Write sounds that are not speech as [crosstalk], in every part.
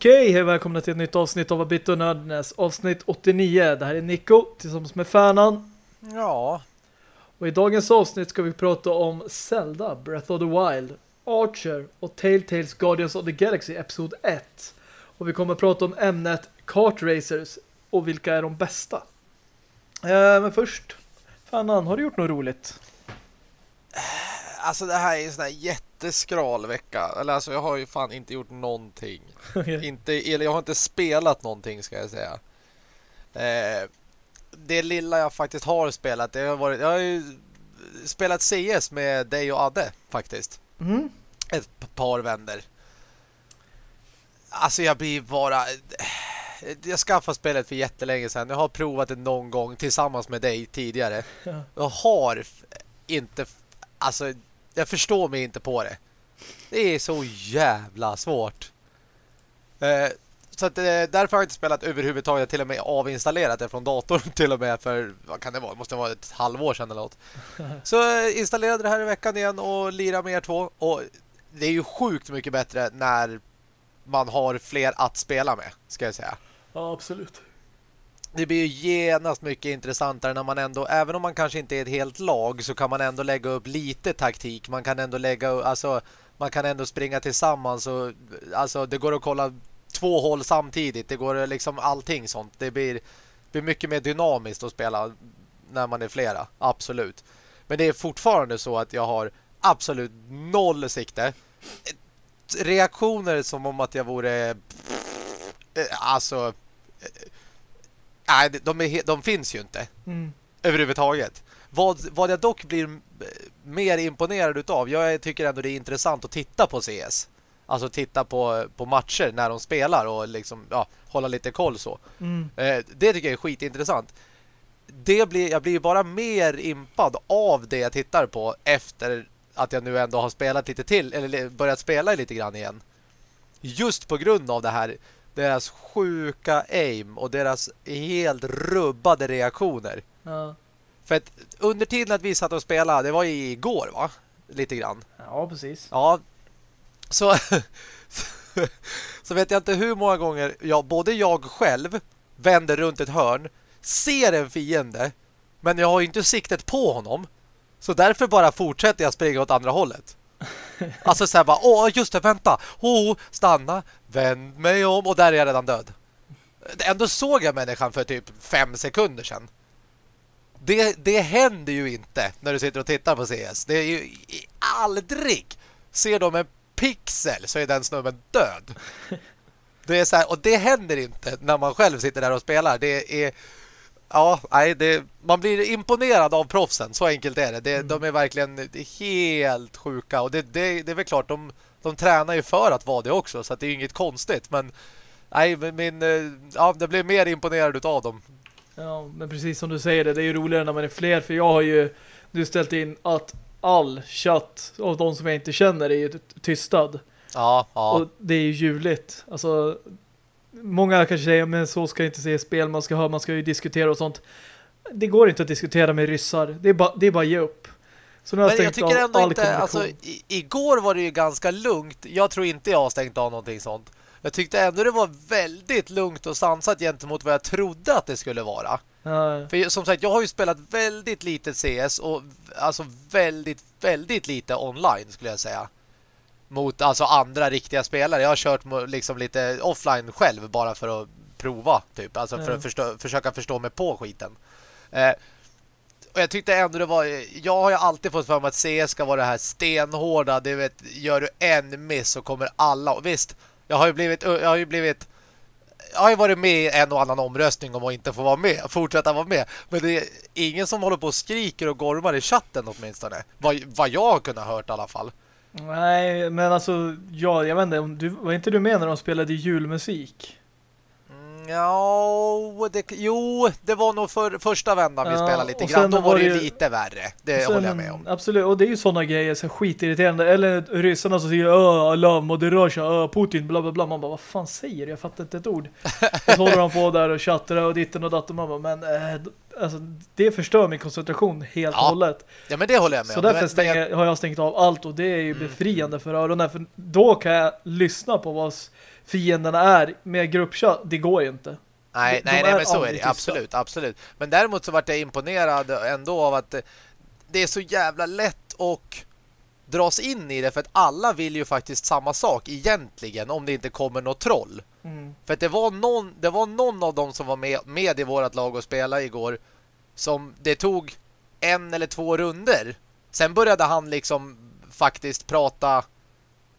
Okej, hej välkomna till ett nytt avsnitt av A Bit och Nördnäs. Avsnitt 89. Det här är Nico tillsammans med Färnan. Ja. Och i dagens avsnitt ska vi prata om Zelda, Breath of the Wild, Archer och Telltales Guardians of the Galaxy Episod 1. Och vi kommer prata om ämnet Kart Racers och vilka är de bästa. Eh, men först, Färnan, har du gjort något roligt? Alltså det här är en sån här jätteskral vecka. Eller alltså jag har ju fan inte gjort någonting. [laughs] inte, eller jag har inte spelat någonting ska jag säga. Eh, det lilla jag faktiskt har spelat, det har varit, jag har ju spelat CS med dig och Adde faktiskt. Mm. Ett par vänder. Alltså jag blir bara... Jag skaffade spelet för jättelänge sedan. Jag har provat det någon gång tillsammans med dig tidigare. Ja. Jag har inte... Alltså, jag förstår mig inte på det. Det är så jävla svårt. Eh, så att, eh, därför har jag inte spelat överhuvudtaget. Jag till och med avinstallerat det från datorn [laughs] till och med för, vad kan det vara? Det måste vara ett halvår sedan eller något. [laughs] Så eh, installerade det här i veckan igen och lirade med er två. Och det är ju sjukt mycket bättre när man har fler att spela med, ska jag säga. Ja, absolut. Det blir ju genast mycket intressantare när man ändå, även om man kanske inte är ett helt lag så kan man ändå lägga upp lite taktik. Man kan ändå lägga alltså man kan ändå springa tillsammans och alltså det går att kolla två håll samtidigt. Det går liksom allting sånt. Det blir, blir mycket mer dynamiskt att spela när man är flera. Absolut. Men det är fortfarande så att jag har absolut noll sikte. Reaktioner som om att jag vore eh, alltså eh, nej, de, är, de finns ju inte Mm. överhuvudtaget. Vad, vad jag dock blir mer imponerad utav, jag tycker ändå det är intressant att titta på CS. Alltså titta på, på matcher när de spelar och liksom ja, hålla lite koll så. Mm. Eh, det tycker jag är skitintressant. Det blir, jag blir ju bara mer impad av det jag tittar på efter att jag nu ändå har spelat lite till, eller börjat spela lite grann igen. Just på grund av det här deras sjuka aim och deras helt rubbade reaktioner. Ja. För att under tiden att vi satt och spelade, det var ju igår va? Lite grann. ja, precis. Ja, så, [laughs] så vet jag inte hur många gånger jag, både jag själv vänder runt ett hörn, ser en fiende, men jag har ju inte siktet på honom. Så därför bara fortsätter jag springa åt andra hållet. [laughs] Alltså så här bara, åh just det, vänta. Åh, stanna, vänd mig om och där är jag redan död. Ändå såg jag människan för typ fem sekunder sedan. Det, det händer ju inte när du sitter och tittar på CS. Det är ju aldrig. Ser de en pixel så är den snubben död. Det är så här, och det händer inte när man själv sitter där och spelar. Det är ja, nej, det, man blir imponerad av proffsen, så enkelt är det. det De är verkligen helt sjuka och det, det, det är väl klart de, de tränar ju för att vara det också så det är inget konstigt, men nej, min eh, ja, det blir mer imponerad av dem. Ja, men precis som du säger det, det är ju roligare när man är fler för jag har ju nu ställt in att all chatt av de som jag inte känner är ju tystad. Ja, ja. Och det är ju ljuvligt. Alltså, många kanske säger men så ska inte se spel, man ska ha, man ska ju diskutera och sånt. Det går inte att diskutera med ryssar. Det är bara, det är bara ge upp. Så nu har jag Men jag tycker av ändå all inte, alltså i, igår var det ju ganska lugnt. Jag tror inte jag har stängt av någonting sånt. Jag tyckte ändå det var väldigt lugnt och sansat gentemot vad jag trodde att det skulle vara. Ja, För som sagt, jag har ju spelat väldigt lite CS och alltså väldigt, väldigt lite online skulle jag säga. Mot alltså andra riktiga spelare. Jag har kört liksom lite offline själv bara för att prova typ. Alltså för Ja. att förstå, försöka förstå mig på skiten. Eh, och jag tyckte ändå det var... Jag har ju alltid fått för mig att CS ska vara det här stenhårda. Det vet, gör du en miss så kommer alla... Och visst, jag har ju blivit... Jag har ju blivit jag har ju varit med i en och annan omröstning om att inte få vara med, fortsätta vara med. Men det är ingen som håller på och skriker och gormar i chatten åtminstone. Vad, vad jag har kunnat hört i alla fall. Nej, men alltså, ja, jag vet inte, du, var inte du med när de spelade julmusik? Mm, ja, det, jo, det var nog för första vändan vi Ja, spelade lite grann. Då var det ju lite värre. Det sen- håller jag med om. Absolut, och det är ju sådana grejer så skitirriterande. Eller ryssarna som säger Öh, Allah, Moderasha, öh, Putin, bla bla bla. Man bara, vad fan säger du? Jag fattar inte ett ord. [laughs] Och så håller de på där och chattar och ditten och datten. Man bara, men äh, alltså, det förstör min koncentration helt och Ja, hållet. Ja, men det håller jag med Så om. därför men jag- stänger, har jag stängt av allt och det är ju Mm. befriande för öronen. För då kan jag lyssna på vad fienderna är med gruppchatt. Det går ju inte. Nej, De nej, är nej men så är det. tysta. Absolut, absolut. Men däremot så vart jag imponerad ändå av att eh, det är så jävla lätt och dras in i det för att alla vill ju faktiskt samma sak egentligen om det inte kommer något troll. Mm. För att det var någon, det var någon av dem som var med, med i vårat lag och spela igår som det tog en eller två runder. Sen började han liksom faktiskt prata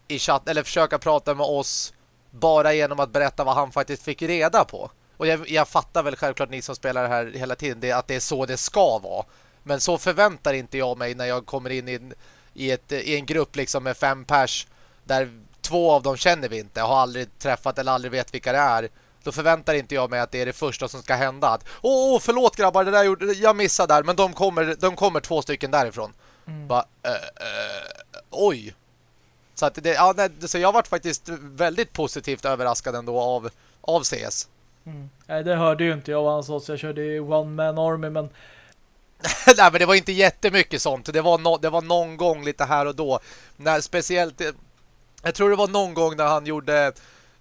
i chatt eller försöka prata med oss bara genom att berätta vad han faktiskt fick reda på. Och jag, jag fattar väl självklart ni som spelar här hela tiden det, att det är så det ska vara. Men så förväntar inte jag mig när jag kommer in i en, i ett, i en grupp liksom med fem pers där två av dem känner vi inte, har aldrig träffat eller aldrig vet vilka det är. Då förväntar inte jag mig att det är det första som ska hända. Att, Åh, förlåt grabbar, det där gjorde, jag missade där, men de kommer, de kommer två stycken därifrån. Mm. Bara, äh, äh, oj. Så, att det, ja, nej, så jag varit faktiskt väldigt positivt överraskad ändå av, av CS. Mm. Nej, det hörde ju inte jag vad han sa så jag körde i One Man Army men [laughs] Nej, men det var inte jättemycket sånt. Det var, no, det var någon gång lite här och då. När speciellt... Jag tror det var någon gång när han gjorde...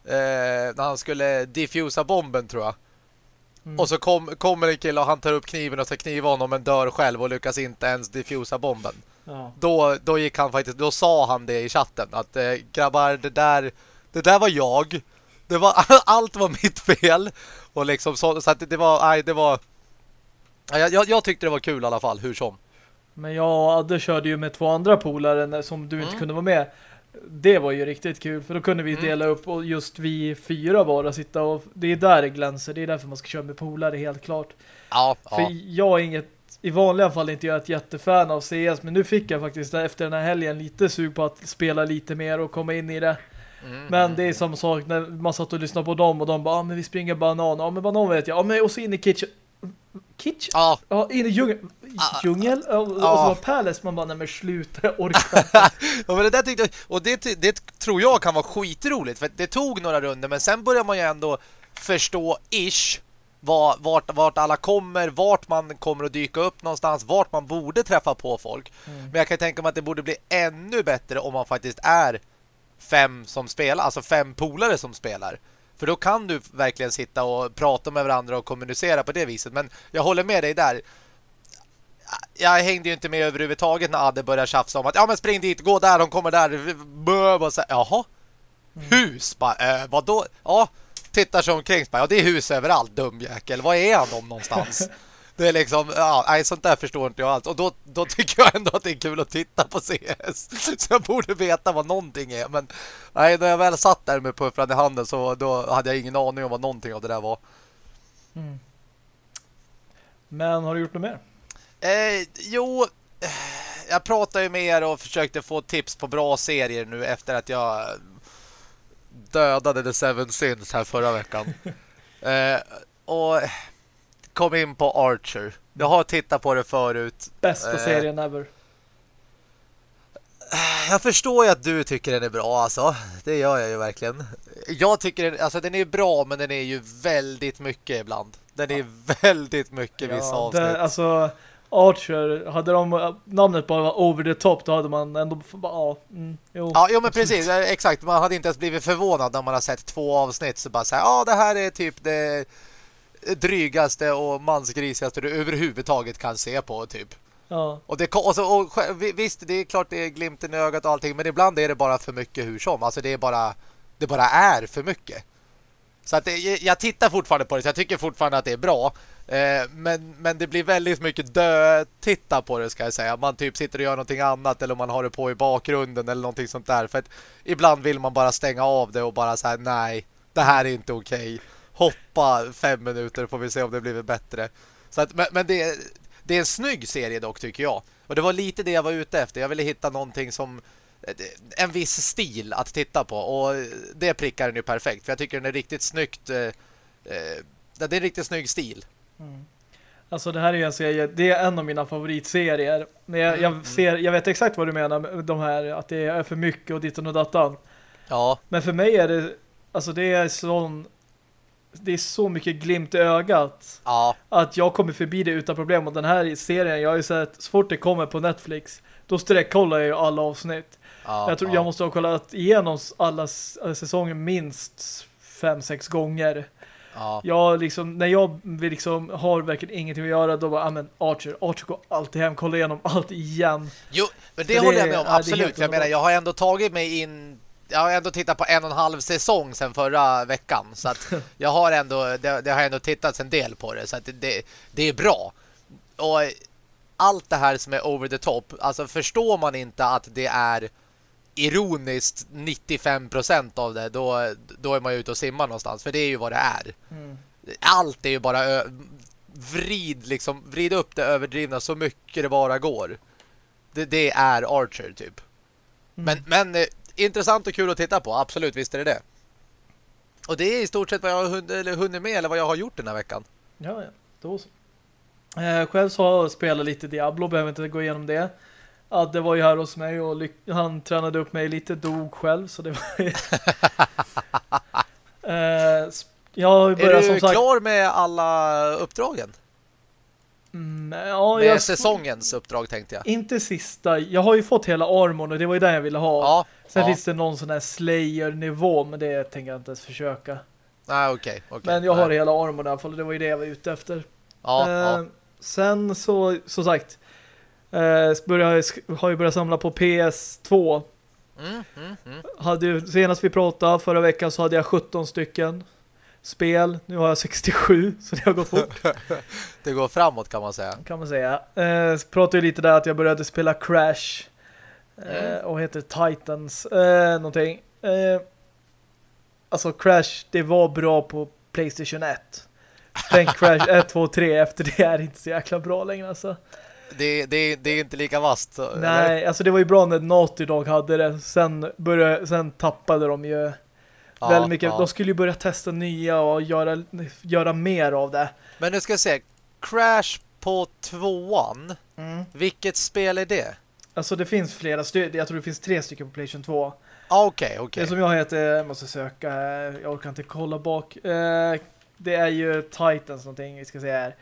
Eh, när han skulle diffusa bomben, tror jag. Mm. Och så kom, kommer en kille och han tar upp kniven och ska kniva honom men dör själv och lyckas inte ens diffusa bomben. Ja. Då, då gick han faktiskt... Då sa han det i chatten. Att eh, grabbar, det där... Det där var jag. Det var, [laughs] allt var mitt fel. Och liksom så, så att det, var... Nej, det var... Ja, Jag, jag, tyckte det var kul i alla fall, hur som. Men jag och Adde körde ju med två andra polare som du inte Mm. kunde vara med. Det var ju riktigt kul för då kunde vi Mm. dela upp och just vi fyra bara sitta och det är där det glänser. Det är därför man ska köra med polare helt klart. Ja, För ja. jag är inget i vanliga fall inte jag ett jättefan av CS men nu fick jag faktiskt efter den här helgen lite sug på att spela lite mer och komma in i det. Mm, Men det är som sak när man satt och lyssnade på dem och de bara, ah, men vi springer banan. Ja men banan vet jag. Ja men och så in i kitchen. Kitchen? Ja, Ja, in i djungel. Ah. Djungel? Ja, och så var Palace. Man bara, nej men sluta, jag orkar [laughs] inte. ja, men det där tyckte jag, och det, det tror jag kan vara skitroligt för det tog några runder men sen börjar man ju ändå förstå ish var, vart, vart alla kommer, vart man kommer att dyka upp någonstans, vart man borde träffa på folk. Mm. Men jag kan tänka mig att det borde bli ännu bättre om man faktiskt är fem som spelar, alltså fem polare som spelar. För då kan du verkligen sitta och prata med varandra och kommunicera på det viset. Men jag håller med dig där. Jag hängde ju inte med överhuvudtaget när Adde började tjafsa om att ja men spring dit, gå där, de kommer där. Bö, bara så Jaha? Hus? Bara, äh, vadå? Ja, tittar sig omkring. Bara, ja, det är hus överallt, dumjäkel. Var är han om någonstans? [laughs] Det är liksom, ja, nej, sånt där förstår inte jag alls. Och då, då tycker jag ändå att det är kul att titta på CS. Så jag borde veta vad någonting är. Men nej, när jag väl satt där med puffran i handen så då hade jag ingen aning om vad någonting av det där var. Mm. Men har du gjort något mer? Eh, jo, eh, jag pratade ju med er och försökte få tips på bra serier nu efter att jag dödade The Seven Sins här förra veckan. [laughs] eh, och kom in på Archer. Jag har tittat på det förut. Bästa Eh. serien ever. Jag förstår ju att du tycker den är bra alltså. Det gör jag ju verkligen. Jag tycker den, alltså den är bra men den är ju väldigt mycket ibland. Den är väldigt mycket vissa avsnitt. det, alltså Archer, hade de namnet bara var over the top då hade man ändå ja, mm, jo. Ja, jo men absolut. precis, eh, exakt. Man hade inte ens blivit förvånad när man har sett två avsnitt så bara säga, ja det här är typ det drygaste och mansgrisigaste du överhuvudtaget kan se på typ. Ja, Och, det, och, så, och visst, det är klart det är glimten i ögat och allting, men ibland är det bara för mycket hur som. Alltså det är bara, det bara är för mycket. Så att det, jag tittar fortfarande på det, så jag tycker fortfarande att det är bra. Eh, men, men det blir väldigt mycket dö titta på det ska jag säga. Man typ sitter och gör någonting annat eller man har det på i bakgrunden eller någonting sånt där. För att ibland vill man bara stänga av det och bara säga nej, det här är inte okej. Hoppa fem minuter får vi se om det blir bättre. Så att, men men det, är- det är en snygg serie dock tycker jag. Och det var lite det jag var ute efter. Jag ville hitta någonting som en viss stil att titta på och det prickar den ju perfekt för jag tycker den är riktigt snyggt eh, eh, det är en riktigt snygg stil. alltså det här är ju en serie, det är en av mina favoritserier. Men jag, Mm, jag, ser, jag vet exakt vad du menar med de här, att det är för mycket och ditt och dattan. Ja, Men för mig är det, alltså det är sån det är så mycket glimt i ögat Ja, att jag kommer förbi det utan problem. Och den här serien, jag har ju sett, så fort det kommer på Netflix, då sträckkollar jag ju alla avsnitt. Ja, jag tror ja. jag måste ha kollat igenom alla alla säsonger minst fem, sex gånger. Ja. Jag liksom, när jag liksom har verkligen ingenting att göra, då bara, ja men Archer, Archer går alltid hem, kollar igenom allt igen. Jo, men det För håller det- jag med om, det absolut. Jag menar, jag har ändå tagit mig in... Jag har ändå tittat på en och en halv säsong sedan förra veckan. Så att [laughs] jag har ändå, det, det har ändå tittat en del på det. Så att det, det, det är bra. Och allt det här som är over the top, alltså förstår man inte att det är ironiskt 95% av det, då, då är man ju ute och simmar någonstans. För det är ju vad det är. Allt är ju bara vrid, liksom, vrid upp det överdrivna så mycket det bara går. Det, det är Archer typ. Men, men eh, intressant och kul att titta på. Absolut, visst är det det. Och det är i stort sett vad jag har hunnit, eller hunnit med eller vad jag har gjort den här veckan. Ja, ja. Då så. Eh, själv så har jag spelat lite Diablo, behöver inte gå igenom det. Adde var ju här hos mig och han tränade upp mig lite, dog själv, så det var [laughs] eh, sp- Jag ju Är du sagt... klar med alla uppdragen? Mm, ja, Med jag, säsongens uppdrag tänkte jag. Inte sista. Jag har ju fått hela armorn och det var ju den jag ville ha. Ja, Sen ja. finns det någon sån här Slayer-nivå, men det tänker jag inte ens försöka. Nej, okej. okej. Men jag har Nej. hela armorn i alla fall och det var ju det jag var ute efter. Ja, Eh, ja. Sen så, som sagt, eh, har jag börjat samla på PS2. Mm, mm, mm. Hade, ju- senast vi pratade förra veckan så hade jag 17 stycken spel. Nu har jag 67, [laughs] så det har gått fort [laughs] Det går framåt kan man säga. kan man säga. Eh, pratade ju lite där att jag började spela Crash. Eh, Mm. och heter Titans. Eh, någonting. Eh, alltså Crash, det var bra på Playstation 1. Tänk Crash 1, 2, 3. Efter det är inte så jäkla bra längre alltså. Det, det, det är inte lika vasst. så- eller? Nej, alltså det var ju bra när Naughty Dog hade det. Sen, började, sen tappade de ju Ja, väldigt mycket. ja. De skulle ju börja testa nya och göra, göra mer av det. Men nu ska jag se. Crash på tvåan. Mm. Vilket spel är det? Alltså det finns flera stycken. Jag tror det finns tre stycken på Playstation 2. Ah, Okej, okej. Det som jag heter, jag måste söka här. Jag orkar inte kolla bak. Eh, det är ju Titans någonting. Vi ska se här.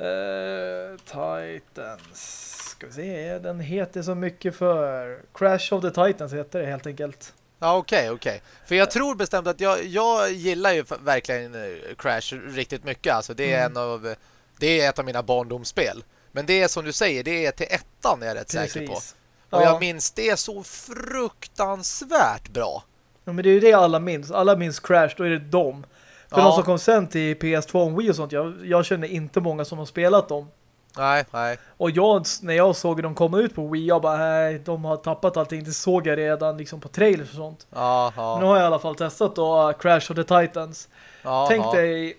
Eh, Titans. Ska vi se. Den heter så mycket för Crash of the Titans heter det helt enkelt. Ja, okej, okej. För jag tror bestämt att jag, jag gillar ju verkligen eh, Crash riktigt mycket. Alltså, det är Mm. en av det är ett av mina barndomsspel. Men det är som du säger, det är till ettan är jag rätt säker på. Precis. Och Ja. jag minns det så fruktansvärt bra. Ja, men det är ju det alla minns. Alla minns Crash, då är det dem. För Ja. de som kom sen till PS2 och Wii och sånt, jag, jag känner inte många som har spelat dem. Nej, nej. Och jag, när jag såg dem komma ut på Wii, jag bara, nej, de har tappat allting. Det såg jag redan liksom på trailers och sånt. Ja, nu har jag i alla fall testat då uh, Crash of the Titans. ja Tänk ja. dig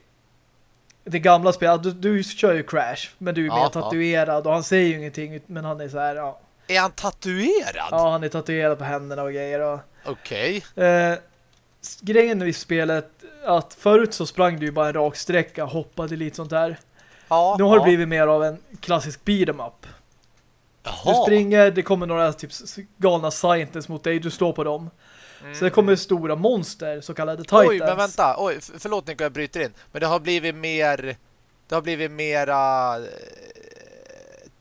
det gamla spelet. Du, du kör ju Crash, men du är mer tatuerad och han säger ju ingenting, men han är så här, ja. Är han tatuerad? Ja, han är tatuerad på händerna och grejer och... Okej. Eh, s- grejen i spelet att förut så sprang du ju bara en rak sträcka, hoppade lite sånt där. Ja, Nu har det ja. blivit mer av en klassisk beat'em up. Du Jaha. springer, det kommer några typ galna scientists mot dig, du står på dem. Så det kommer stora monster, så kallade titans. Oj, men vänta. Oj, förlåt Nico, jag bryter in. Men det har blivit mer... Det har blivit mera... eh,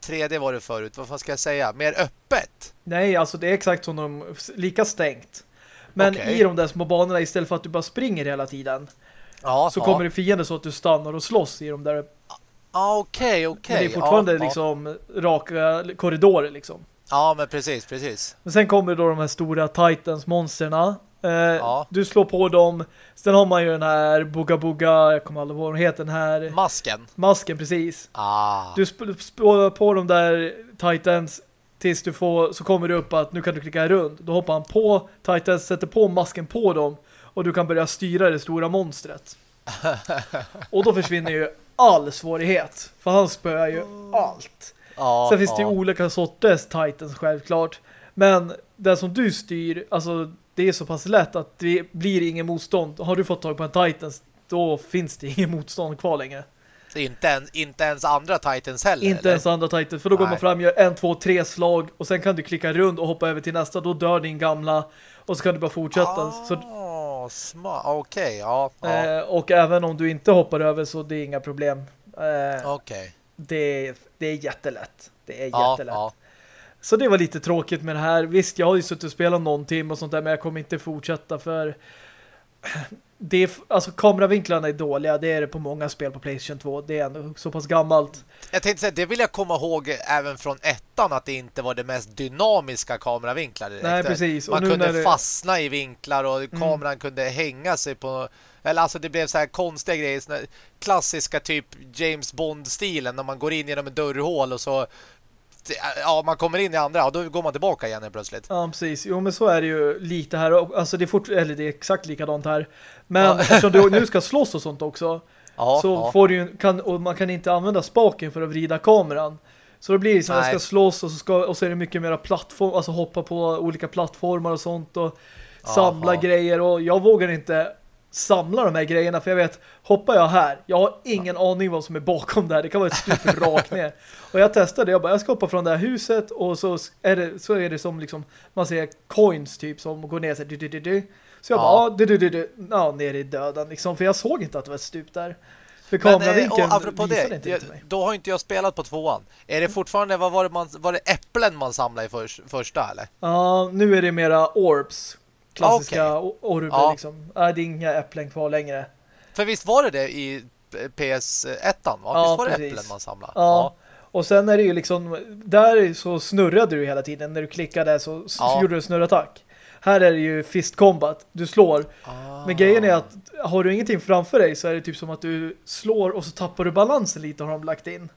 3D var det förut. Vad fan ska jag säga? Mer öppet. Nej, alltså det är exakt som de, lika stängt. Men Okej. i de där små banorna, istället för att du bara springer hela tiden, Ja, så ja. kommer det fiender så att du stannar och slåss i de där. Ja, okej, okej. Men det är fortfarande ja, liksom raka korridorer liksom. Ja, men precis, precis. Men sen kommer då de här stora Titans-monsterna. Eh, Ja. Du slår på dem. Sen har man ju den här Booga Booga, jag kommer aldrig ihåg vad den heter, den här Masken. masken precis. Ah. Du spår på de där Titans tills du får, så kommer det upp att nu kan du klicka runt. Då hoppar han på Titans, sätter på masken på dem och du kan börja styra det stora monstret. [laughs] och då försvinner ju all svårighet. För han spöar ju allt. ja, Sen finns det ju ja. olika sorters Titans självklart. Men den som du styr, alltså det är så pass lätt att det blir ingen motstånd. Har du fått tag på en Titans, då finns det ingen motstånd kvar längre. Så inte, en, inte ens andra Titans heller, Inte eller? ens andra Titans, för då går Nej. man fram, gör en, två, tre slag och sen kan du klicka runt och hoppa över till nästa, då dör din gamla och så kan du bara fortsätta. Så, Ja, smart. Okej, okay, ja. ja. Eh, och även om du inte hoppar över så det är inga problem. Eh, Okej. Okay. Det, det är jättelätt. Det är jättelätt. Ja, så det var lite tråkigt med det här. Visst, jag har ju suttit och spelat någon timme och sånt där, men jag kommer inte fortsätta för det är, alltså kameravinklarna är dåliga, det är det på många spel på Playstation 2 det är ändå så pass gammalt jag tänkte säga, det vill jag komma ihåg även från ettan att det inte var det mest dynamiska kameravinklar direkt. Nej, precis. Man kunde det... fastna i vinklar och mm. kameran kunde hänga sig på eller alltså det blev så här konstiga grejer klassiska typ James Bond-stilen när man går in genom en dörrhål och så ja, man kommer in i andra och då går man tillbaka igen plötsligt. Ja, precis. Jo, men så är det ju lite här. Alltså det är, fort, eller det är exakt likadant här. Men ja. eftersom du nu ska slåss och sånt också ja, så ja. får du ju, kan, och man kan inte använda spaken för att vrida kameran. Så då blir det så att jag ska slåss och så, ska, och så är det mycket mera plattform, alltså hoppa på olika plattformar och sånt och samla grejer och jag vågar inte samla de här grejerna för jag vet, hoppar jag här jag har ingen ja. aning vad som är bakom där det kan vara ett stup [laughs] rakt ner och jag testade, jag bara, jag ska hoppa från det här huset och så är det, så är det som liksom, man ser coins typ som går ner så, du, du, du, du. så jag ja. bara, du, du, du, du, ja, ner i döden liksom, för jag såg inte att det var ett stup där för kameravinkeln Men, apropå det, inte jag, då har inte jag spelat på tvåan. Är det fortfarande, vad var det, man, var det äpplen man samlade i för, första eller? Ja, nu är det mera orbs klassiska okay. ja. liksom. Äh, det är inga äpplen kvar längre. För visst var det det i PS1 va? Ja, visst var det äpplen man samlade? Ja. ja. Och sen är det ju liksom där så snurrade du hela tiden. När du klickade så, ja. gjorde du snurrattack. Här är det ju fist combat. Du slår. Ah. Men grejen är att har du ingenting framför dig så är det typ som att du slår och så tappar du balansen lite har de lagt in.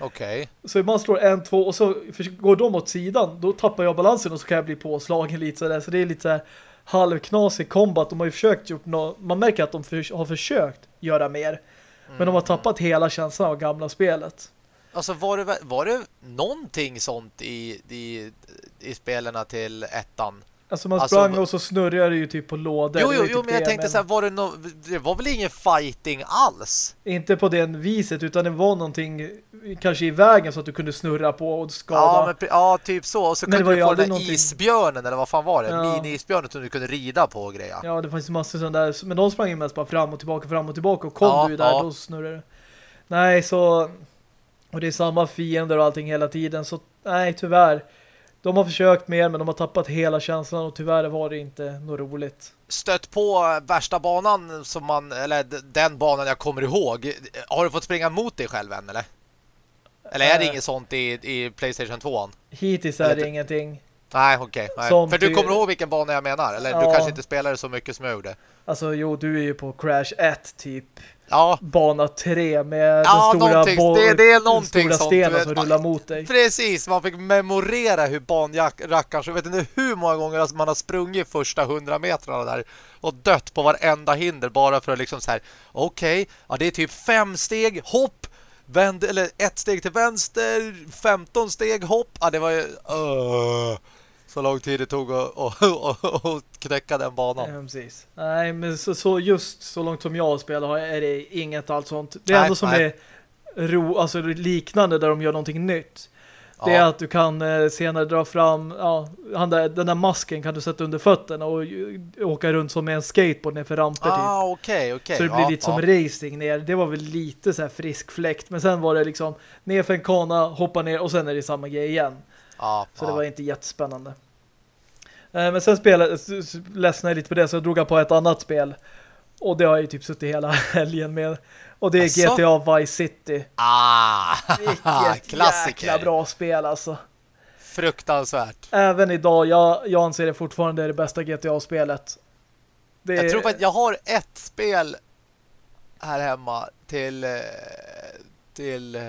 Okej. Okay. Så man slår en, två och så går de åt sidan. Då tappar jag balansen och så kan jag bli påslagen lite sådär. Så det är lite så här halvknasig combat. De har ju försökt gjort något, man märker att de för, har försökt göra mer. Mm. Men de har tappat hela känslan av gamla spelet. Alltså var det, var det någonting sånt i, i, i spelarna till ettan? Alltså man alltså, sprang alltså, och så snurrade det ju typ på lådor. Jo, jo, jo typ men jag tänkte men... så här, var det, no... det var väl ingen fighting alls? Inte på den viset, utan det var någonting kanske i vägen så att du kunde snurra på och skada. Ja, men, ja typ så. Och så men kunde du få den någonting... isbjörnen, eller vad fan var det? Ja. Mini-isbjörnen som du kunde rida på och grejer. Ja, det fanns massor sådana där. Men de sprang ju mest bara fram och tillbaka, fram och tillbaka. Och kom ja, du ju där, ja. då snurrade det. Nej, så... Och det är samma fiender och allting hela tiden. Så nej, tyvärr. De har försökt mer men de har tappat hela känslan och tyvärr var det inte något roligt. Stött på värsta banan som man, eller den banan jag kommer ihåg. Har du fått springa mot dig själv än eller? Eller är det äh, inget sånt i, i Playstation 2? Hittills är det ingenting. Nej, okej. Okay. För du kommer ihåg vilken bana jag menar? Eller ja. du kanske inte spelade så mycket som jag gjorde? Alltså, jo, du är ju på Crash 1 typ ja. bana 3 med ja, den stora, det, det är någonting stora stenen som rullar mot dig. Precis, man fick memorera hur banrackaren, så jag vet inte hur många gånger man har sprungit första hundra metrarna där och dött på varenda hinder bara för att liksom så här, okej, okay, ja det är typ fem steg, hopp, vänd, eller ett steg till vänster, 15 steg, hopp, ja det var ju... Uh så lång tid det tog att, att, att, knäcka den banan. Ja, precis. Nej, men så, så, just så långt som jag spelar är det inget allt sånt. Det enda som nej. är ro, alltså liknande där de gör någonting nytt. Det ja. är att du kan eh, senare dra fram ja, där, den där masken kan du sätta under fötterna och åka runt som med en skateboard ner för ramper typ. ah, typ. Okay, okay. Så det blir ja, lite ja. som racing ner. Det var väl lite så här frisk fläkt. Men sen var det liksom ner för en kana, hoppa ner och sen är det samma grej igen. Ja, så ja. det var inte jättespännande. Eh, men sen spelade, ledsnade jag lite på det så jag drog jag på ett annat spel. Och det har jag ju typ suttit hela [laughs] helgen med. Och det är alltså? GTA Vice City. Ah, [laughs] Vilket klassiker. jäkla bra spel alltså. Fruktansvärt. Även idag, jag, jag anser det fortfarande det bästa GTA-spelet. Jag tror att jag har ett spel här hemma till eh, till eh,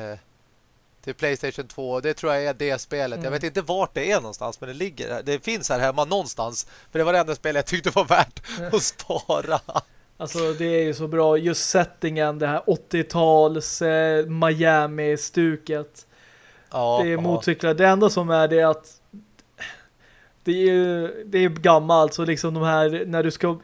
till Playstation 2. Det tror jag är det spelet. Mm. Jag vet inte vart det är någonstans men det ligger Det finns här hemma någonstans. För det var det enda spelet jag tyckte var värt att spara. Alltså det är ju så bra. Just settingen, det här 80-tals eh, Miami-stuket. Ja, det är motorcyklar. Det enda som är det att det är, det är gammalt så liksom de här när du ska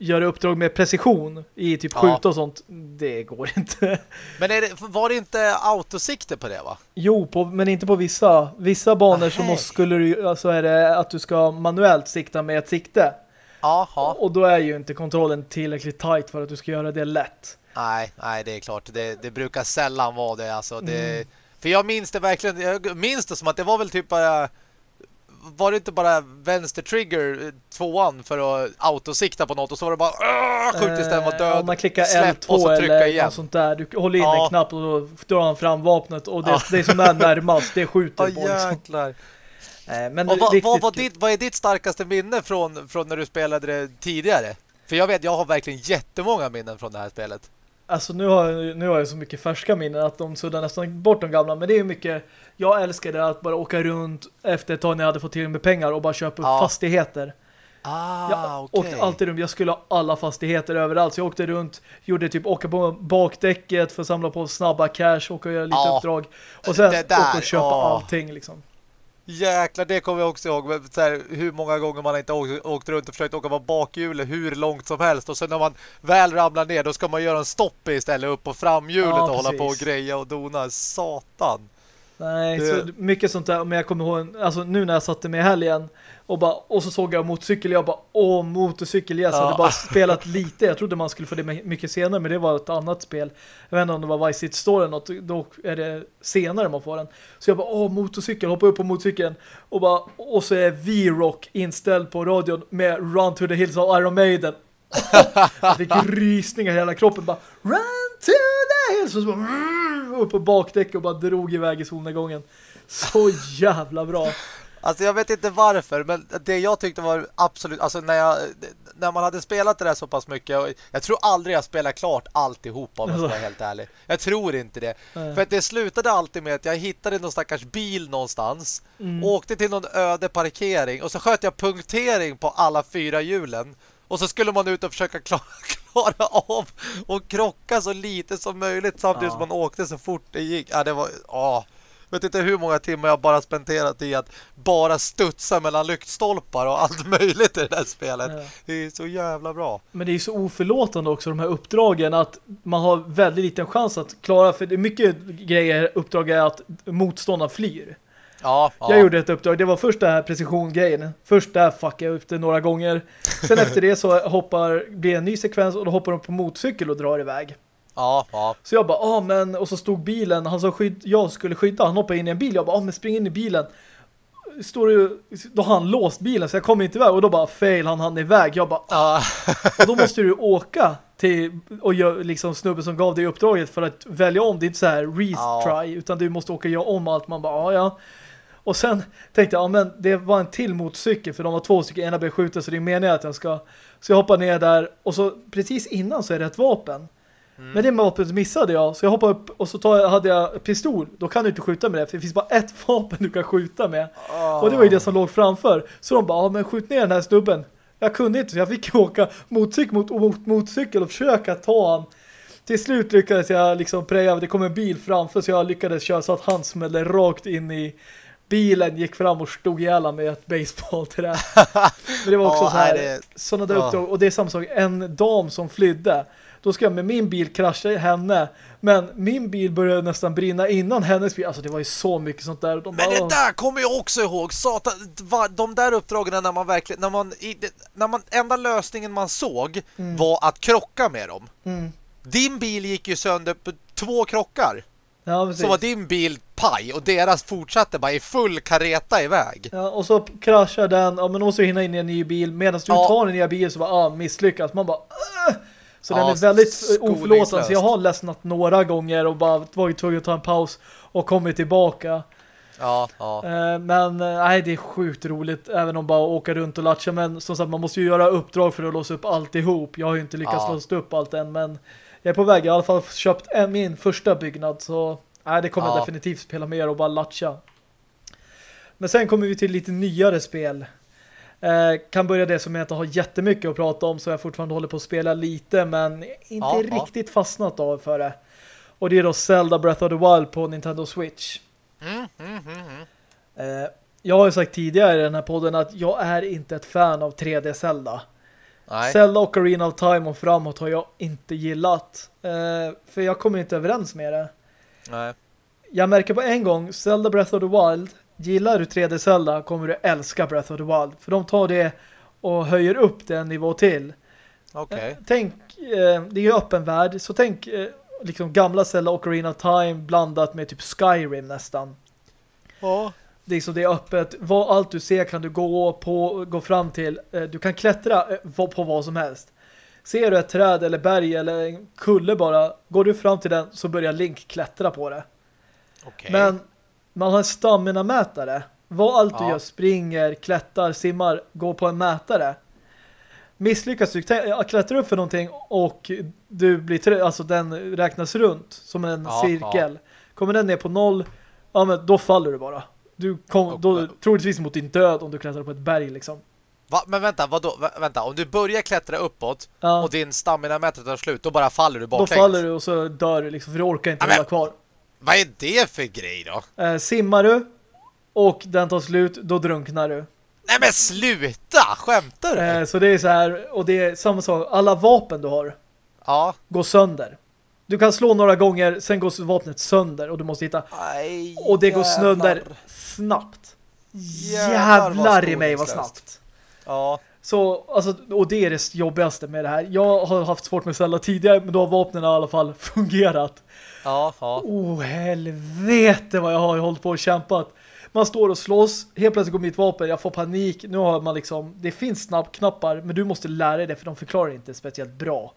göra uppdrag med precision i typ ja. skjuta och sånt, det går inte. Men det, var det inte autosikte på det va? Jo, på, men inte på vissa. Vissa banor så måste, skulle du, alltså är det att du ska manuellt sikta med ett sikte. Aha. Och då är ju inte kontrollen tillräckligt tight för att du ska göra det lätt. Nej, nej, det är klart. Det, det brukar sällan vara det. Alltså, det Mm. För jag minns det verkligen. Jag minns det som att det var väl typ bara... Var det inte bara vänster trigger eh, tvåan för att autosikta på något och så var det bara "Åh, skjut tills den var död. Om man klickar Släpp och L2 så trycka eller igen. något sånt där. Du håller in Ja. en knapp och då drar han fram vapnet och det, Ja. det som är närmast, det skjuter Åh på. Liksom. jäklar. Eh, Men vad, riktigt vad, kul. ditt, vad är ditt starkaste minne från, från när du spelade det tidigare? För jag vet, jag har verkligen jättemånga minnen från det här spelet. Alltså nu har, jag- nu har jag så mycket färska minnen att de suddar nästan bort de gamla. Men det är mycket, jag älskade att bara åka runt efter ett tag när jag hade fått till med pengar och bara köpa Ja. fastigheter. Ah, Jag okej. åkte alltid runt, jag skulle ha alla fastigheter överallt. Så jag åkte runt, gjorde typ åka på bakdäcket för att samla på snabba cash, åka och göra lite Ja. uppdrag. Och sen åka och köpa ja. allting liksom. Jäklar, det kommer jag också ihåg. Men Så här, hur många gånger man inte åkt, åkt runt och försökt åka på bakhjulet hur långt som helst. Och sen när man väl ramlar ner, då ska man göra en stopp istället upp på framhjulet Ja, och hålla på och greja och dona. Satan. Nej, Det- så mycket sånt där. Men jag kommer ihåg, alltså nu när jag satte mig i helgen och, bara, och så såg jag motorcykel, jag bara, åh, motorcykel, yes. Jag Ja. hade bara [laughs] spelat lite. Jag trodde man skulle få det mycket senare, men det var ett annat spel. Jag vet inte om det var Vice City Store eller något, då är det senare man får den. Så jag bara, åh, motorcykel, hoppar upp på motorcykeln och bara, och så är V-Rock inställd på radion med Run to the Hills av Iron Maiden. [laughs] Jag fick rysningar i hela kroppen, bara, Run to the Hills! Och så bara, mm, upp på bakdäck och bara drog iväg i solnedgången. Så jävla bra. Alltså jag vet inte varför, men det jag tyckte var absolut, alltså när jag när man hade spelat det där så pass mycket, och jag tror aldrig jag spelar klart alltihop om jag ska vara helt ärlig. Jag tror inte det. Nej. För att det slutade alltid med att jag hittade någon stackars bil någonstans, Mm. åkte till någon öde parkering och så sköt jag punktering på alla fyra hjulen. Och så skulle man ut och försöka klara, [laughs] klara av och krocka så lite som möjligt samtidigt Ja. som man åkte så fort det gick. Ja, det var... Ja. Vet inte hur många timmar jag bara spenderat i att bara studsa mellan lyktstolpar och allt möjligt i det där spelet. Ja. Det är så jävla bra. Men det är så oförlåtande också de här uppdragen att man har väldigt liten chans att klara för det är mycket grejer uppdrag är att motståndaren flyr. Ja, ja. Jag gjorde ett uppdrag, det var först det här precisiongrejen. Först där fuckade jag upp det några gånger. Sen efter det så hoppar, blir en ny sekvens och då hoppar de på motorcykel och drar iväg. Ja, ja. Så jag bara, ah men, och så stod bilen, han sa skydd, jag skulle skydda, han hoppade in i en bil, jag bara, ah men spring in i bilen. Står det då har han låst bilen så jag kommer inte iväg och då bara fail, han hann iväg. Jag bara, ja. och då måste du åka till och gör liksom snubben som gav dig uppdraget för att välja om. Det är inte så här retry utan du måste åka och göra om allt. Man bara, ja ja. Och sen tänkte jag, ja men det var en till motorcykel för de var två stycken, ena blev skjuten så det är meningen att jag ska så jag hoppar ner där och så precis innan så är det ett vapen. Men det vapnet missade jag så jag hoppade upp och så tar jag, hade jag pistol. Då kan du inte skjuta med det för det finns bara ett [laughs] vapen du kan skjuta med. Och det var ju det som låg framför. Så de bara, ja men skjut ner den här snubben. Jag kunde inte så jag fick [laughs] åka motorcykel mot, mot motorcykel och försöka ta han. Till slut lyckades jag liksom preja, det kom en bil framför så jag lyckades köra så att han smällde rakt in i bilen, gick fram och stod ihjäl med ett baseball till det. [laughs] Men det var också Ja, så här, det- sådana där ja. uppdrag. Och det är samma sak, en dam som flydde. Då ska jag med min bil krascha i henne. Men min bil började nästan brinna innan hennes bil. Alltså det var ju så mycket sånt där. De Men bara, det "Åh." där kommer jag också ihåg. Satan, de där uppdragen när man verkligen när man, när man enda lösningen man såg var att krocka med dem. Mm. Din bil gick ju sönder på två krockar. Ja. Så var din bil paj och deras fortsatte bara i full kareta iväg. Ja, och så kraschar den. Ja, men du hinna in i en ny bil. Medan du Ja. tar en ny bil så bara, ah, misslyckas. Man bara, "Åh!" Så den Ja, är väldigt eh, oförlåtande. Så jag har ledsnat några gånger och bara varit tvungen att ta en paus och kommit tillbaka. Ja, ja. Eh, Men eh, nej, det är sjukt roligt även om bara åka runt och latcha. Men som sagt, man måste ju göra uppdrag för att låsa upp alltihop. Jag har ju inte lyckats Ja. låsa upp allt än, men jag är på väg. Jag har i alla fall köpt en, min första byggnad så nej, det kommer jag Ja. definitivt spela mer och bara latcha. Men sen kommer vi till lite nyare spel. Eh, kan börja det som jag inte har jättemycket att prata om så jag fortfarande håller på att spela lite men inte Ja, ja. riktigt fastnat av för det. Och det är då Zelda Breath of the Wild på Nintendo Switch. Mm, mm, mm, mm. Eh, jag har ju sagt tidigare i den här podden att jag är inte ett fan av 3D Zelda. Nej. Zelda och Arena of Time och framåt har jag inte gillat. Eh, för jag kommer inte överens med det. Nej. Jag märker på en gång, Zelda Breath of the Wild, gillar du 3D Zelda kommer du älska Breath of the Wild. För de tar det och höjer upp den nivå till. Okay. Eh, tänk, eh, det är ju öppen värld, så tänk eh, liksom gamla Zelda och Arena of Time blandat med typ Skyrim nästan. Ja. Det är, så det är öppet. Vad, allt du ser kan du gå på gå fram till. Du kan klättra på vad som helst. Ser du ett träd eller berg eller en kulle bara, går du fram till den så börjar Link klättra på det. Okay. Men man har en stamina-mätare. Vad allt du ja. gör, springer, klättrar, simmar, går på en mätare. Misslyckas du klättrar upp för någonting och du blir alltså den räknas runt som en ja, cirkel. Ja. Kommer den ner på noll, ja men då faller du bara. Du kommer då troligtvis mot din död om du klättrar på ett berg liksom. Va? Men vänta, vadå? vänta, om du börjar klättra uppåt ja. och din stamina-mätare tar slut, då bara faller du baklänges. Då faller du och så dör du liksom, för du orkar inte ja, hålla kvar. Vad är det för grej då? Eh, simmar du och den tar slut, då drunknar du. Nej men sluta! Skämtar du? Eh, så det är så här, och det är samma sak, alla vapen du har ja. går sönder. Du kan slå några gånger, sen går vapnet sönder och du måste hitta. Aj, och det går sönder snabbt. Jävlar, jävlar i mig vad snabbt. Ja. Så, alltså, och det är det jobbigaste med det här. Jag har haft svårt med Zelda tidigare, men då har vapnen i alla fall fungerat. Ja, ja. Oh, helvete vad jag har hållit på och kämpat. Man står och slåss, helt plötsligt går mitt vapen, jag får panik. Nu har man liksom, det finns snabbknappar, men du måste lära dig det för de förklarar inte speciellt bra.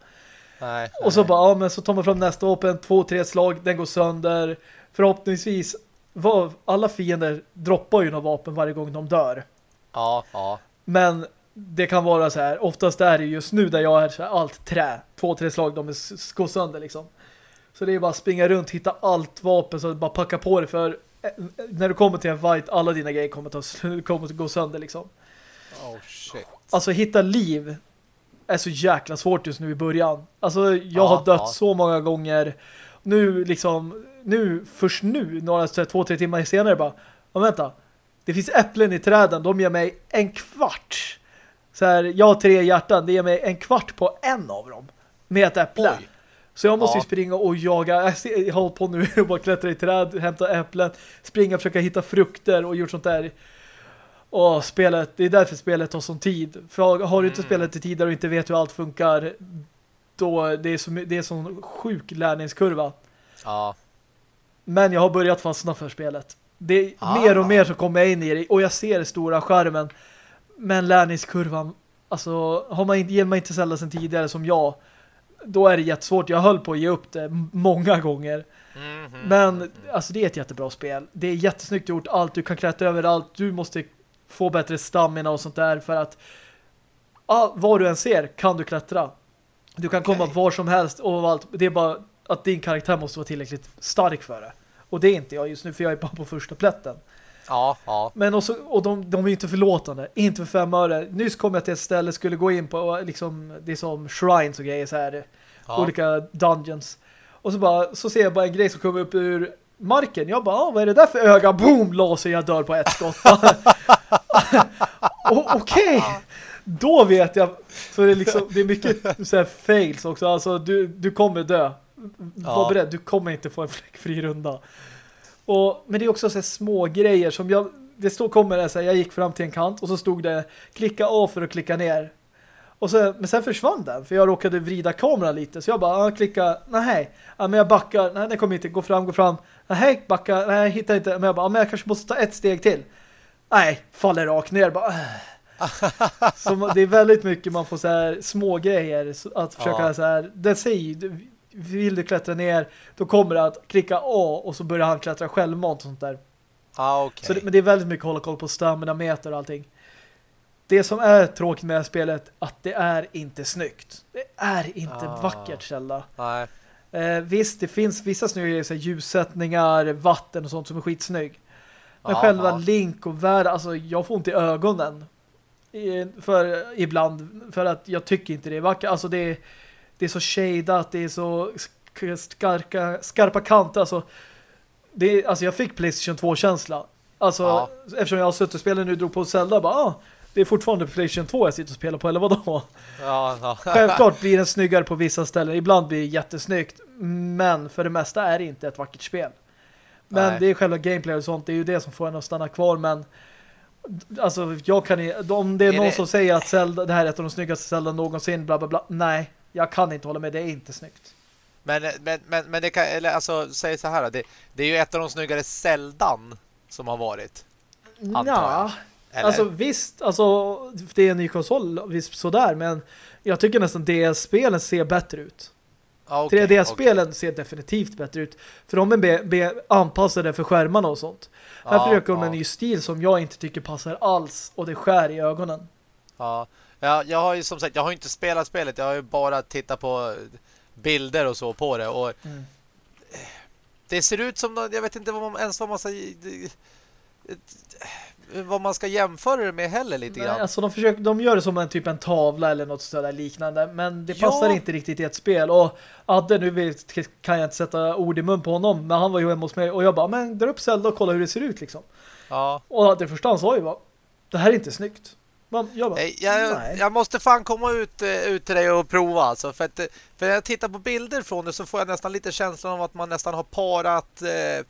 Nej, och så bara, ja men så tar man fram nästa vapen, två, tre slag, den går sönder. Förhoppningsvis, var, alla fiender droppar ju några vapen varje gång de dör. Ja, ja. Men det kan vara så här, oftast är det just nu där jag är så här, allt trä. Två, tre slag, de går sönder liksom. Så det är bara att springa runt, hitta allt vapen så bara packa på det för eh, när du kommer till en fight, alla dina grejer kommer, ta, [laughs] kommer att gå sönder liksom. Oh shit. Alltså hitta liv är så jäkla svårt just nu i början. Alltså jag har dött ja. så många gånger. Nu liksom, nu, först nu, några två, tre timmar senare bara, ja vänta, det finns äpplen i träden, de ger mig en kvart. Så här, jag har tre hjärtan, det ger mig en kvart på en av dem. Med ett äpple. Oj. Så jag måste ja. ju springa och jaga. Jag hållit på nu [laughs] och bara klättra i träd, hämta äpplen, springa, försöka hitta frukter och gjort sånt där. Och spelet, det är därför spelet tar sån tid. För har du inte mm. spelat i tidigare och inte vet hur allt funkar, då det är så det är sån sjuk lärningskurva. Ja. Men jag har börjat fastna för spelet. Det är ah. mer och mer som kommer jag in i det och jag ser stora skärmen. Men lärningskurvan, alltså har man inte, ger man inte sällan sen tidigare som jag, då är det jättesvårt. Jag höll på att ge upp det många gånger. Mm -hmm. Men alltså det är ett jättebra spel. Det är jättesnyggt gjort. Allt, du kan klättra överallt. Du måste få bättre stamina och sånt där för att ah, vad du än ser kan du klättra. Du kan komma okay. var som helst och allt. Det är bara att din karaktär måste vara tillräckligt stark för det. Och det är inte jag just nu för jag är bara på första plätten. Ja, ja. Men också, och de, de är inte förlåtande. Inte för fem öre. Nyss kom jag till ett ställe skulle gå in på liksom, det är som shrines och grejer så här. Ja. Olika dungeons. Och så bara, så ser jag bara en grej som kommer upp ur marken. Jag bara, ah, vad är det där för öga? Boom! Laser, jag dör på ett skott. [laughs] Okej. Okay. Då vet jag. Så det är liksom, det är mycket så här fails också. Alltså, du, du kommer dö. Var ja. beredd, du kommer inte få en fläckfri runda. Och, men det är också så små grejer som jag det stod kommer det så här, jag gick fram till en kant och så stod det klicka av för att klicka ner. Och så, men sen försvann den för jag råkade vrida kameran lite så jag bara ah, klicka, nej, ja, men jag backar, nej den kommer inte, gå fram, gå fram, nej, backa, nej, hittar inte, men jag bara, ah, men jag kanske måste ta ett steg till. Nej, faller rakt ner, bara äh. så det är väldigt mycket man får så här små grejer att försöka ja. så här, det säger vill du klättra ner då kommer det att klicka A och så börjar han klättra självmant och sånt där. Ah, okay. så det, men det är väldigt mycket att hålla koll på stamina meter och allting. Det som är tråkigt med spelet att det är inte snyggt. Det är inte ah. vackert. Nej. Eh, visst, det finns vissa snygga så ljussättningar, vatten och sånt som är skitsnygg. Men ah, själva ah. Link och världen, alltså jag får ont i ögonen. för ibland, för att jag tycker inte det är vackert. Alltså det är det är så shadat, det är så skarka, skarpa kanter. Alltså, det är, alltså jag fick Playstation 2-känsla. Alltså, ja. eftersom jag har suttit och spelat nu drog på Zelda, bara, ah, det är fortfarande Playstation 2 jag sitter och spelar på, eller vadå? Ja, ja. [laughs] Självklart blir den snyggare på vissa ställen. Ibland blir det jättesnyggt. Men för det mesta är det inte ett vackert spel. Men Nej. det är själva gameplay och sånt, det är ju det som får en att stanna kvar. Men Alltså, jag kan om det är, Är någon det- som säger att Zelda, det här är ett av de snyggaste Zelda någonsin, bla bla bla. Nej, jag kan inte hålla med, det är inte snyggt. Men, men, men, men det kan, eller alltså, säg så här, det, det är ju ett av de snyggare Zeldan som har varit. Ja, alltså visst, alltså det är en ny konsol, visst sådär, men jag tycker nästan DS-spelen ser bättre ut. Ja, okej, 3D-spelen ser definitivt bättre ut. För de är be, be, anpassade för skärmarna och sånt. Här Ja, försöker de ja. en ny stil som jag inte tycker passar alls. Och det skär i ögonen. Ja, ja, jag har ju som sagt, jag har inte spelat spelet, jag har ju bara tittat på bilder och så på det och Mm. det ser ut som, nå- jag vet inte vad man, ens vad man ska vad man ska jämföra det med heller lite Nej, grann. alltså de, försöker, de gör det som en typ en tavla eller något sådär liknande. Men det Ja. passar inte riktigt i ett spel. Och Adde, nu vet, kan jag inte sätta ord i mun på honom. Men han var ju hemma hos mig och jag bara, men dra upp Zelda och kolla hur det ser ut liksom. Ja. Och det första han sa ju var, det här är inte snyggt. Men jag bara, Nej, Jag, jag måste fan komma ut, eh, ut till dig och prova alltså, för att eh, för när jag tittar på bilder från det så får jag nästan lite känslan av att man nästan har parat eh,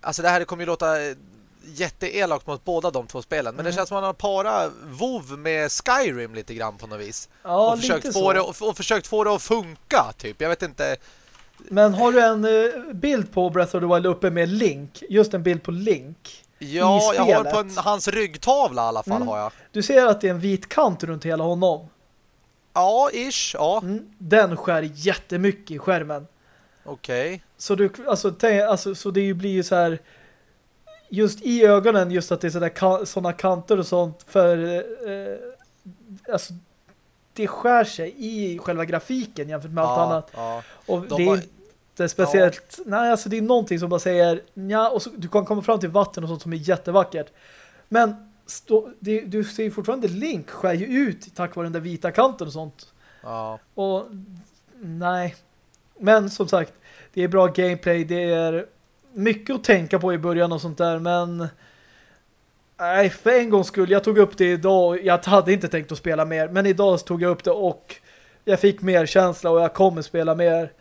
alltså det här kommer ju låta eh, jätteelakt mot båda de två spelen, men det Mm. känns som att man har parat WoW med Skyrim lite grann på något vis. ja, och, försökt få det, och, och försökt få det att funka typ. Jag vet inte. Men har du en eh, bild på Breath of the Wild uppe med Link? Just en bild på Link. Ja, jag har på en, hans ryggtavla i alla fall Mm. har jag. Du ser att det är en vit kant runt hela honom. Ja, ish. Ja, Mm. Den skär jättemycket i skärmen. okej. Så, du, alltså, tänk, alltså, så det blir ju så här just i ögonen just att det är sådana såna kanter och sånt för eh, alltså det skär sig i själva grafiken jämfört med allt Ja, annat. ja. Och De det är har- inte speciellt nej alltså det är någonting som bara säger ja och så, du kan komma fram till vatten och sånt som är jättevackert. Men stå, det, du ser ju fortfarande Link skär ju ut tack vare den där vita kanten och sånt. ja. Och nej. Men som sagt, det är bra gameplay. Det är mycket att tänka på i början och sånt där. Men nej, för en gång skulle jag tog upp det idag. Jag hade inte tänkt att spela mer. Men idag tog jag upp det och jag fick mer känsla och jag kommer spela mer.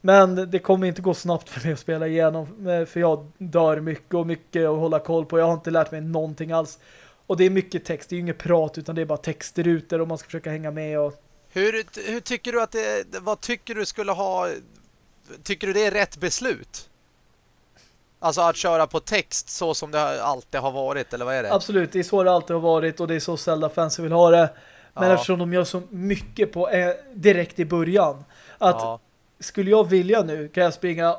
Men det kommer inte gå snabbt för mig att spela igenom. För jag dör mycket och mycket att hålla koll på. Jag har inte lärt mig någonting alls. Och det är mycket text. Det är ju inget prat utan det är bara textrutor och man ska försöka hänga med och Hur, hur tycker du att det, vad tycker du skulle ha, tycker du det är rätt beslut? Alltså att köra på text så som det alltid har varit, eller vad är det? Absolut, det är så det alltid har varit och det är så Zelda-fansen vill ha det. Men Ja. eftersom de gör så mycket på eh, direkt i början att Ja, skulle jag vilja nu kan jag springa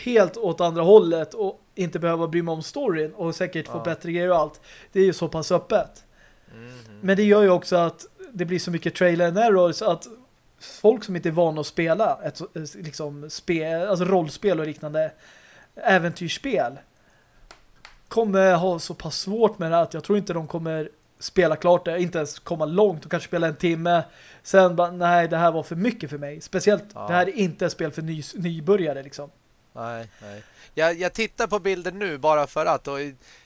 helt åt andra hållet och inte behöva bry mig om storyn och säkert få Ja. bättre grejer och allt. Det är ju så pass öppet. mhm. Men det gör ju också att det blir så mycket trailer and errors att folk som inte är vana att spela ett så- liksom spel, alltså rollspel och liknande äventyrsspel kommer ha så pass svårt med det att jag tror inte de kommer spela klart det, inte ens komma långt och kanske spela en timme sen bara, nej det här var för mycket för mig speciellt, Ja. det här är inte ett spel för ny, nybörjare liksom Nej, nej. Jag, jag tittar på bilder nu bara för att och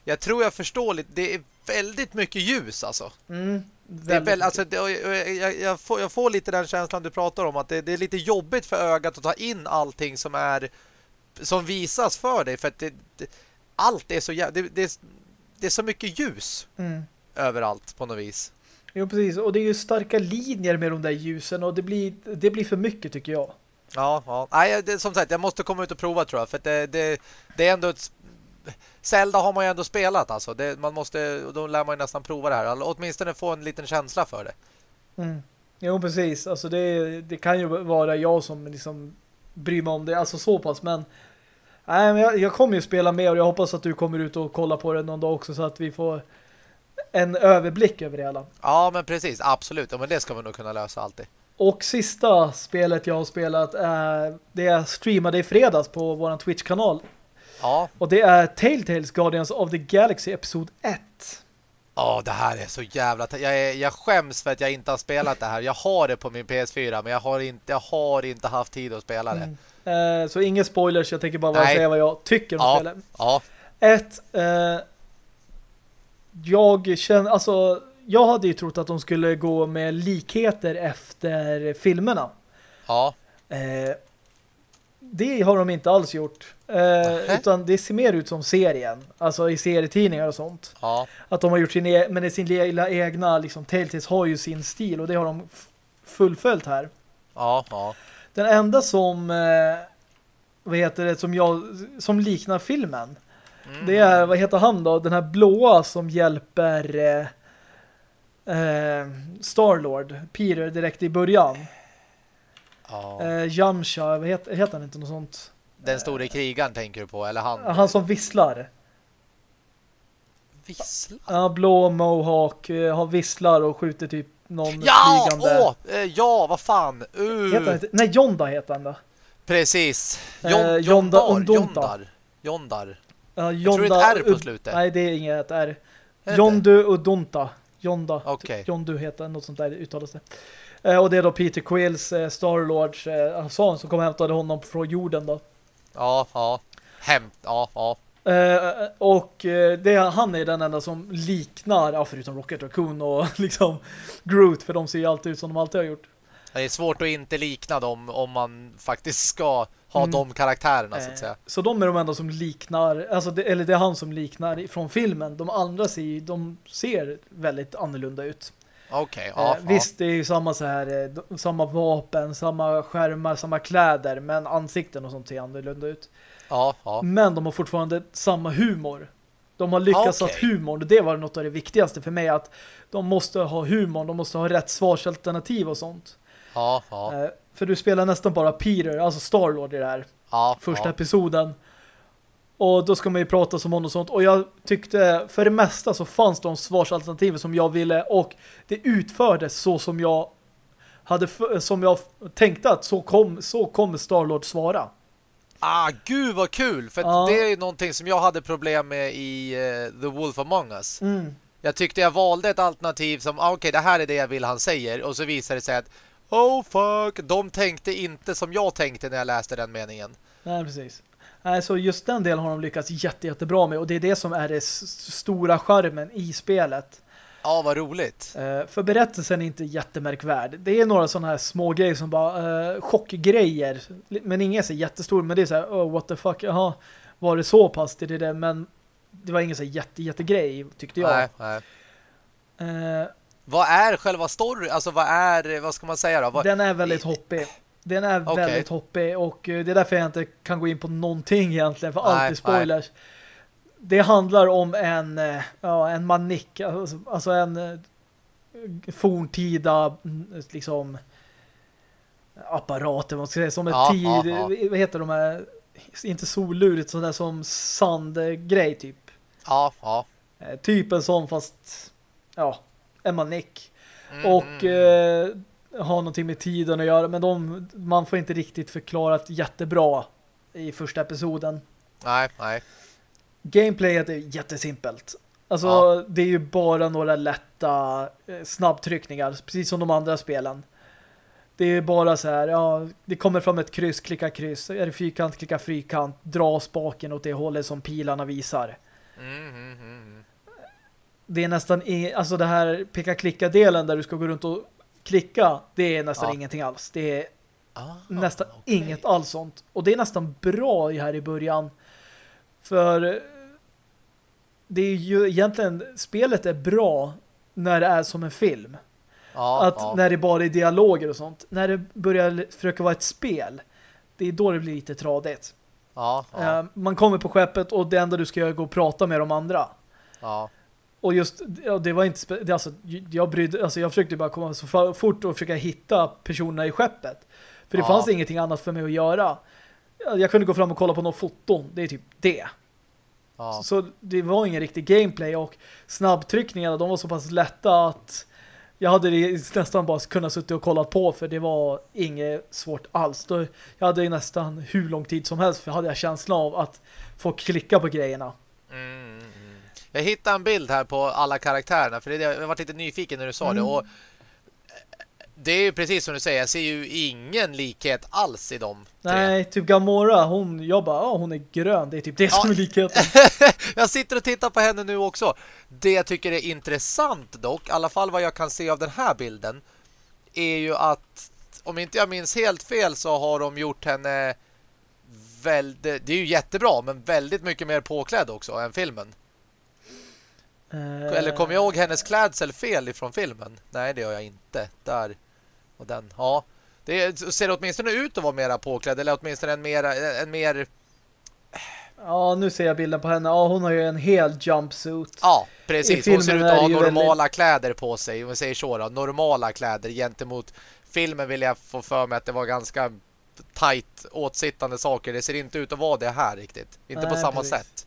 jag tror jag förstår lite, det är väldigt mycket ljus alltså. mm, Det är väl, alltså det, jag, jag, får, jag får lite den känslan du pratar om att det, det är lite jobbigt för ögat att ta in allting som är som visas för dig för att det, det, allt är så det, det, det är så mycket ljus mm. Överallt på något vis. Jo precis, och det är ju starka linjer med de där ljusen och det blir, det blir för mycket tycker jag Ja, ja. Nej, det, som sagt, jag måste komma ut och prova tror jag. För det, det, det är ändå ett... Zelda har man ju ändå spelat alltså. Det, man måste, då lär man ju nästan prova det här. Eller åtminstone få en liten känsla för det. Mm. Jo, precis. Alltså det, det kan ju vara jag som liksom bryr mig om det. Alltså så pass, men nej, men jag, jag kommer ju spela mer och jag hoppas att du kommer ut och kollar på det någon dag också så att vi får en överblick över det hela. Ja, men precis. Absolut. Ja, men det ska man nog kunna lösa alltid. Och sista spelet jag har spelat är det jag streamade i fredags på våran Twitch-kanal. Ja. Och det är Telltales Guardians of the Galaxy episod 1. Ja, det här är så jävla... Jag, är, jag skäms för att jag inte har spelat det här. Jag har det på min PS4, men jag har inte, jag har inte haft tid att spela det. Mm. Eh, så inga spoilers, jag tänker bara bara Nej. säga vad jag tycker om Ja. spelet. Ja. Ett, eh, jag känner, alltså jag hade ju trott att de skulle gå med likheter efter filmerna. Ja. Eh, det har de inte alls gjort. Eh, utan det ser mer ut som serien. Alltså i serietidningar och sånt. Ja. Att de har gjort sin, e men sin lilla egna, liksom Telltales har ju sin stil och det har de fullföljt här. Ja, ja. Den enda som eh, vad heter det, som jag som liknar filmen mm. det är, vad heter han då? Den här blåa som hjälper eh, eh, Starlord, Peter direkt i början. Ja. Eh, vad heter, heter han inte något sånt? Den store krigaren tänker du på, eller han? Han som visslar. Visslar? Ja, blå mohawk, eh, har visslar och skjuter typ någon ja, flygande. Åh, eh, ja, vad fan. Uh. Heter han inte? Nej, Jonda heter han då. Precis. Jon, eh, Jonda, Jondar. Jondar. Jonda, Jag tror det är ett R på slutet. Nej, det är inget R. Jondu Udonta. Jonda. Okay. Jondu heter något sånt där uttalas det. Eh, och det är då Peter Quills, eh, Starlords eh, son som kom och hämtade honom från jorden då. Ja, ja. Hämt, ja, ja. Eh, och eh, det, han är den enda som liknar, ja, förutom Rocket Raccoon och [laughs] liksom Groot, för de ser ju alltid ut som de alltid har gjort. Det är svårt att inte likna dem om man faktiskt ska ha mm. de karaktärerna så att säga. Så de är de enda som liknar, alltså det, eller det är han som liknar från filmen. De andra ser, de ser väldigt annorlunda ut. Okej, okay, ja, eh, Visst, det är ju samma så här, eh, samma vapen, samma skärmar, samma kläder, men ansikten och sånt ser annorlunda ut. Ja, ja. Men de har fortfarande samma humor. De har lyckats okay. att humor, det var något av det viktigaste för mig, att de måste ha humor, de måste ha rätt svarsalternativ och sånt. Ja, ja. Eh, för du spelar nästan bara Peter, alltså Starlord i det här. Ja, första ja. episoden. Och då ska man ju prata som honom och sånt. Och jag tyckte, för det mesta så fanns de svarsalternativ som jag ville och det utfördes så som jag hade som jag tänkte att så, kom, så kommer Starlord svara. Ah, gud vad kul! För ja. det är ju någonting som jag hade problem med i uh, The Wolf Among Us. Mm. Jag tyckte jag valde ett alternativ som, ah, okej, okay, det här är det jag vill han säger. Och så visar det sig att, oh fuck, de tänkte inte som jag tänkte när jag läste den meningen. Nej, precis. Nej, så just den delen har de lyckats jätte, jättebra med. Och det är det som är det stora charmen i spelet. Ja, vad roligt. Uh, för berättelsen är inte jättemärkvärd. Det är några sådana här små grejer som bara uh, chockgrejer. Men inga är så jättestor. Men det är så här, oh, what the fuck. Jaha, var det så pass det där? Men det var ingen så jätte, jättegrej, tyckte jag. Nej, nej. Uh, vad är själva story? Alltså vad är, vad ska man säga då? Vad... Den är väldigt hoppig. Den är okay. väldigt hoppig och det är därför jag inte kan gå in på någonting egentligen, för nej, allt är spoilers. Nej det handlar om en, eh, ja, en manik, alltså, alltså en eh, forntida liksom apparater, man ska säga, som en ja, tid, ja, ja. vad heter de här, inte sollurigt, sådär som sandgrej typ. Ja, ja. Eh, typ en sån fast, ja, en manik. Mm. Och eh, har någonting med tiden att göra, men de, man får inte riktigt förklarat jättebra i första episoden. Nej, nej. Gameplayet är jättesimpelt. Alltså, ja. det är ju bara några lätta eh, snabbtryckningar, precis som de andra spelen. Det är bara så här, ja, det kommer fram ett kryss, klicka kryss. Är det fyrkant, klicka fyrkant. Dra spaken åt det hållet som pilarna visar. Mm, mm, mm. Det är nästan, alltså det här peka-klicka-delen där du ska gå runt och klicka, det är nästan ja. ingenting alls. Det är ah, nästan okay. inget alls sånt. Och det är nästan bra här i början. För det är ju egentligen, spelet är bra när det är som en film. Ja, att ja. när det bara är dialoger och sånt. När det börjar försöka vara ett spel, det är då det blir lite tradigt. Ja. Uh, man kommer på skeppet och det enda du ska göra är gå och prata med de andra. Ja. Och just, ja, det var inte, det, alltså, jag brydde, alltså jag försökte bara komma så fort och försöka hitta personerna i skeppet. För det ja. fanns ingenting annat för mig att göra. Jag kunde gå fram och kolla på några foton, det är typ det. Ja. Så det var ingen riktig gameplay och snabbtryckningarna de var så pass lätta att jag hade nästan bara kunnat sitta och kollat på för det var inget svårt alls. Då, jag hade nästan hur lång tid som helst för hade jag känslan av att få klicka på grejerna. Jag hittade en bild här på alla karaktärerna för det, jag var lite nyfiken när du sa mm. det och det är ju precis som du säger, jag ser ju ingen likhet alls i dem. Nej, typ Gamora, hon, jag bara, ja, hon är grön. Det är typ det ja. som är likheten. [laughs] jag sitter och tittar på henne nu också. Det jag tycker är intressant dock, i alla fall vad jag kan se av den här bilden, är ju att, om inte jag minns helt fel så har de gjort henne väldigt, det är ju jättebra men väldigt mycket mer påklädd också än filmen. Eh, Eller kommer jag ihåg hennes klädsel fel ifrån filmen? Nej, det gör jag inte. Där och den. Ja, det ser åtminstone ut att vara mera påklädd eller åtminstone en mer, en mer Ja, nu ser jag bilden på henne. Ja, hon har ju en hel jumpsuit. Ja, precis. Hon ser ut att ha normala väldigt- kläder på sig. Om vi säger så då. Normala kläder gentemot filmen vill jag få för mig att det var ganska tight åtsittande saker. Det ser inte ut att vara det här riktigt. Inte på Nej, samma precis. sätt.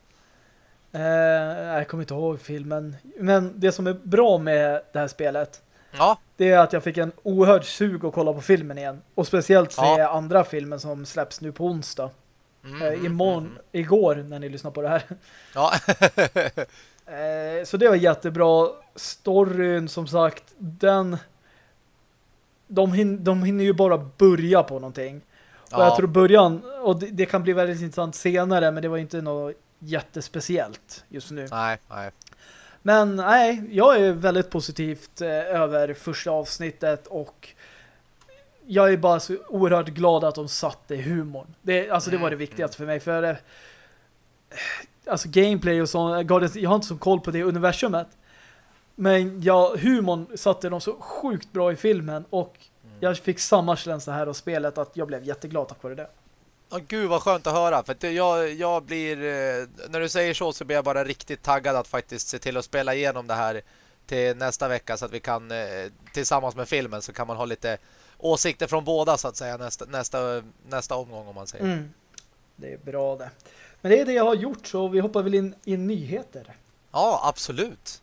Eh, jag kommer inte ihåg filmen. Men det som är bra med det här spelet Ja, det är att jag fick en oerhörd sug att kolla på filmen igen. Och speciellt se Ja. andra filmen som släpps nu på onsdag. mm, Eh, mm, imorgon, mm. igår när ni lyssnar på det här. Ja. [laughs] [laughs] Eh, så det var jättebra. Storyn som sagt, den de, hin de hinner ju bara börja på någonting. Och Ja. jag tror början, och det, det kan bli väldigt intressant senare, men det var inte något jättespeciellt just nu. nej, nej. Men nej, jag är väldigt positivt eh, över första avsnittet och jag är bara så oerhört glad att de satte humorn. Det, alltså det var det Mm, viktigaste för mig. För eh, alltså gameplay och så, Guardians, jag har inte så koll på det universumet. Men ja, humorn satte de så sjukt bra i filmen och Mm. jag fick samma känsla här av spelet att jag blev jätteglad tack vare det. Ja, gud vad skönt att höra. För att jag, jag blir... eh, När du säger så så blir jag bara riktigt taggad att faktiskt se till att spela igenom det här till nästa vecka så att vi kan eh, tillsammans med filmen så kan man ha lite åsikter från båda så att säga nästa, nästa, nästa omgång om man säger. Mm. Det är bra det. Men det är det jag har gjort så vi hoppar väl in i nyheter. Ja, absolut.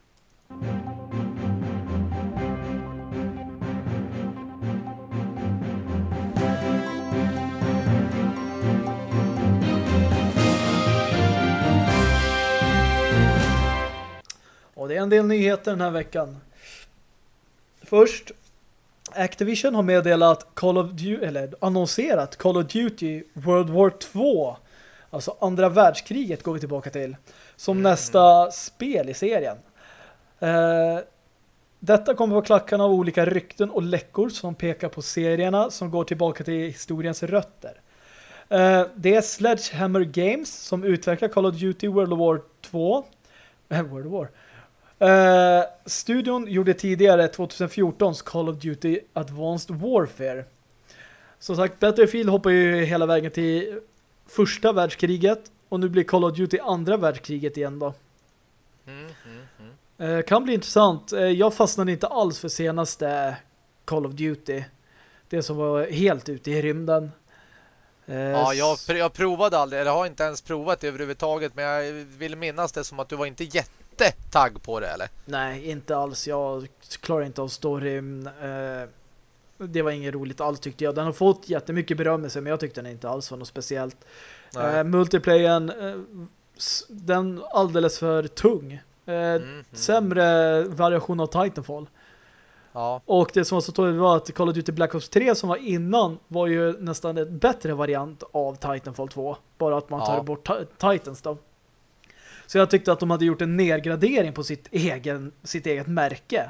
Och det är en del nyheter den här veckan. Först, Activision har meddelat Call of Duty, eller annonserat Call of Duty World War 2. Alltså andra världskriget går vi tillbaka till. Som Mm. nästa spel i serien. Eh, detta kommer på klackarna av olika rykten och läckor som pekar på serierna som går tillbaka till historiens rötter. Eh, det är Sledgehammer Games som utvecklar Call of Duty World War 2. Eh, World War. Eh, studion gjorde tidigare 2014s Call of Duty Advanced Warfare. Som sagt, Battlefield hoppar ju hela vägen till första världskriget och nu blir Call of Duty andra världskriget igen då. Mm, mm, mm. Eh, kan bli intressant. Eh, jag fastnade inte alls för senaste Call of Duty. Det som var helt ute i rymden. Ja, jag, jag provade aldrig, eller har inte ens provat det överhuvudtaget men jag vill minnas det som att du var inte jättetagg på det eller? Nej, inte alls. Jag klarar inte av storyn. Eh, det var inget roligt alls tyckte jag. Den har fått jättemycket berömmelse men jag tyckte den inte alls var något speciellt. Eh, multiplayern, eh, den alldeles för tung. Mm, mm. Sämre variation av Titanfall. Ja, Och det som var så tråkigt var att Call of Duty Black Ops 3 som var innan var ju nästan en bättre variant av Titanfall 2. Bara att man tar Ja. bort ti- Titans då. Så jag tyckte att de hade gjort en nedgradering på sitt, egen, sitt eget märke.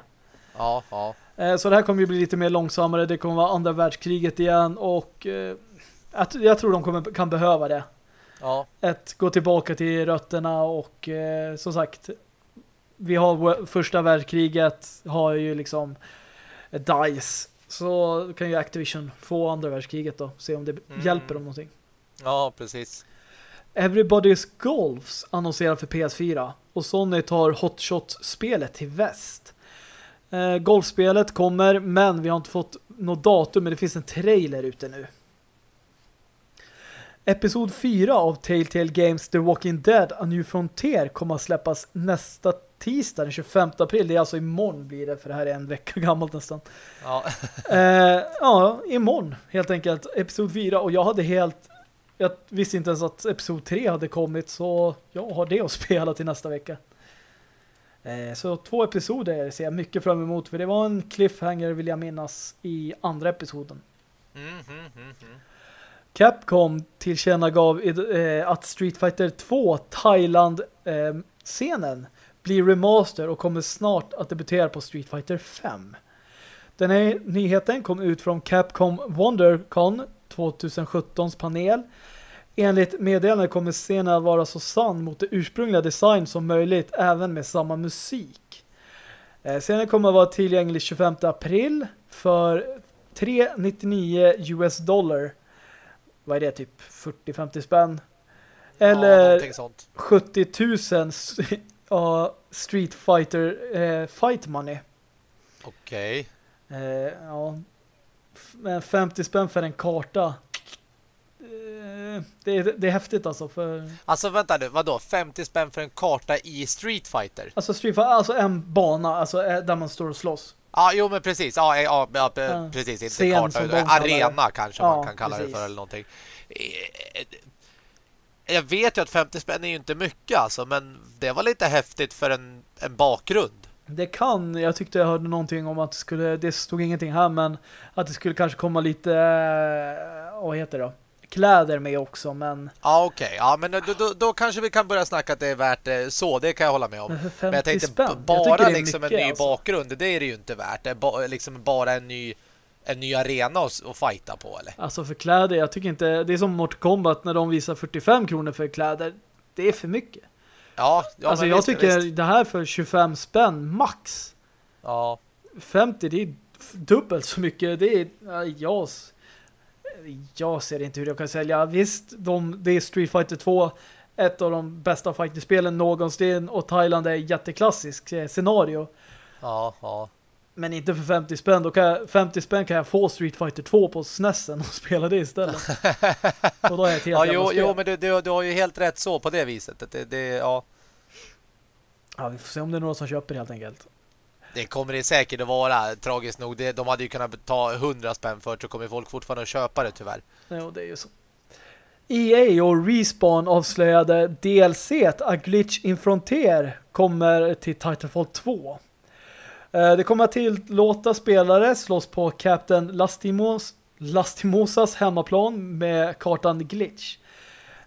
ja, ja. Eh, Så det här kommer ju bli lite mer långsammare. Det kommer vara andra världskriget igen och eh, jag tror de kommer, kan behöva det. ja. Ett gå tillbaka till rötterna och eh, som sagt vi har första världskriget har ju liksom DICE så kan ju Activision få andra världskriget då se om det Mm. hjälper dem någonting. Ja, precis. Everybody's Golfs annonserar för PS4 och Sony tar Hotshot-spelet till väst. Eh, golfspelet kommer men vi har inte fått något datum men det finns en trailer ute nu. Episod 4 av Telltale Games The Walking Dead A New Frontier kommer att släppas nästa tisdag den 25 april. Det är alltså imorgon blir det för det här är en vecka [laughs] gammalt nästan. Ja, Eh, ja, imorgon helt enkelt. Episod 4 och jag hade helt jag visste inte ens att episod 3 hade kommit så jag har det att [laughs] spela till nästa vecka. Eh, så två episoder ser jag mycket fram emot för det var en cliffhanger vill jag minnas i andra episoden. mm, mm, mm. Capcom tillkännagav eh, att Street Fighter 2 Thailand-scenen blir remaster och kommer snart att debutera på Street Fighter 5. Den här nyheten kom ut från Capcom WonderCon 2017s panel Enligt meddelandet kommer scenen att vara så sann mot det ursprungliga design som möjligt även med samma musik. Eh, scenen kommer att vara tillgänglig 25 april för 399 US dollar. Vad är det? Typ 40-50 spänn? Eller ja, 70 000 ja, Street Fighter eh, Fight Money. Okej. Okay. Eh, ja. Men 50 spänn för en karta. Eh, det, är, det är häftigt alltså. För... Alltså vänta nu, vadå? 50 spänn för en karta i Street Fighter? Alltså Street Fighter, alltså en bana alltså eh, där man står och slåss. Ja, jo men precis. Ja, ja, ja precis. Inte Scen karta, arena kanske ja, man kan kalla precis. det för eller någonting. Jag vet ju att 50 spänn är ju inte mycket alltså, men det var lite häftigt för en, en bakgrund. Det kan, jag tyckte jag hörde någonting om att det skulle, det stod ingenting här, men att det skulle kanske komma lite, eh, vad heter det? Kläder med också, men... Ja, okej. Okay. Ja, men då, då, då, kanske vi kan börja snacka att det är värt det så, det kan jag hålla med om. Men, men jag tänkte spänn. bara jag liksom mycket, en ny alltså. bakgrund, det är det ju inte värt. Det är ba, liksom bara en ny en ny arena att, att fighta på, eller? Alltså för kläder, jag tycker inte... Det är som Mortal Kombat när de visar 45 kronor för kläder. Det är för mycket. Ja, ja Alltså jag visst, tycker visst. det här för 25 spänn max. Ja. 50, det är dubbelt så mycket. Det är... Jag, jag ser inte hur jag kan sälja. Visst, de, det är Street Fighter 2 ett av de bästa fighterspelen någonsin och Thailand är jätteklassisk eh, scenario. Ja, ja. Men inte för 50 spänn. Då kan jag, 50 spänn kan jag få Street Fighter 2 på SNESen och [laughs] spela det istället. [laughs] och då är det ett helt ja, jo, jo, men du, du, du, har ju helt rätt så på det viset. Det, det, ja. ja, vi får se om det är några som köper helt enkelt. Det kommer det säkert att vara, tragiskt nog. Det, de hade ju kunnat ta 100 spänn för så kommer folk fortfarande att köpa det tyvärr. Ja, det är ju så. EA och Respawn avslöjade DLC A Glitch in Frontier kommer till Titanfall 2. Eh, det kommer att tillåta spelare slåss på Captain Lastimos, Lastimosas hemmaplan med kartan Glitch.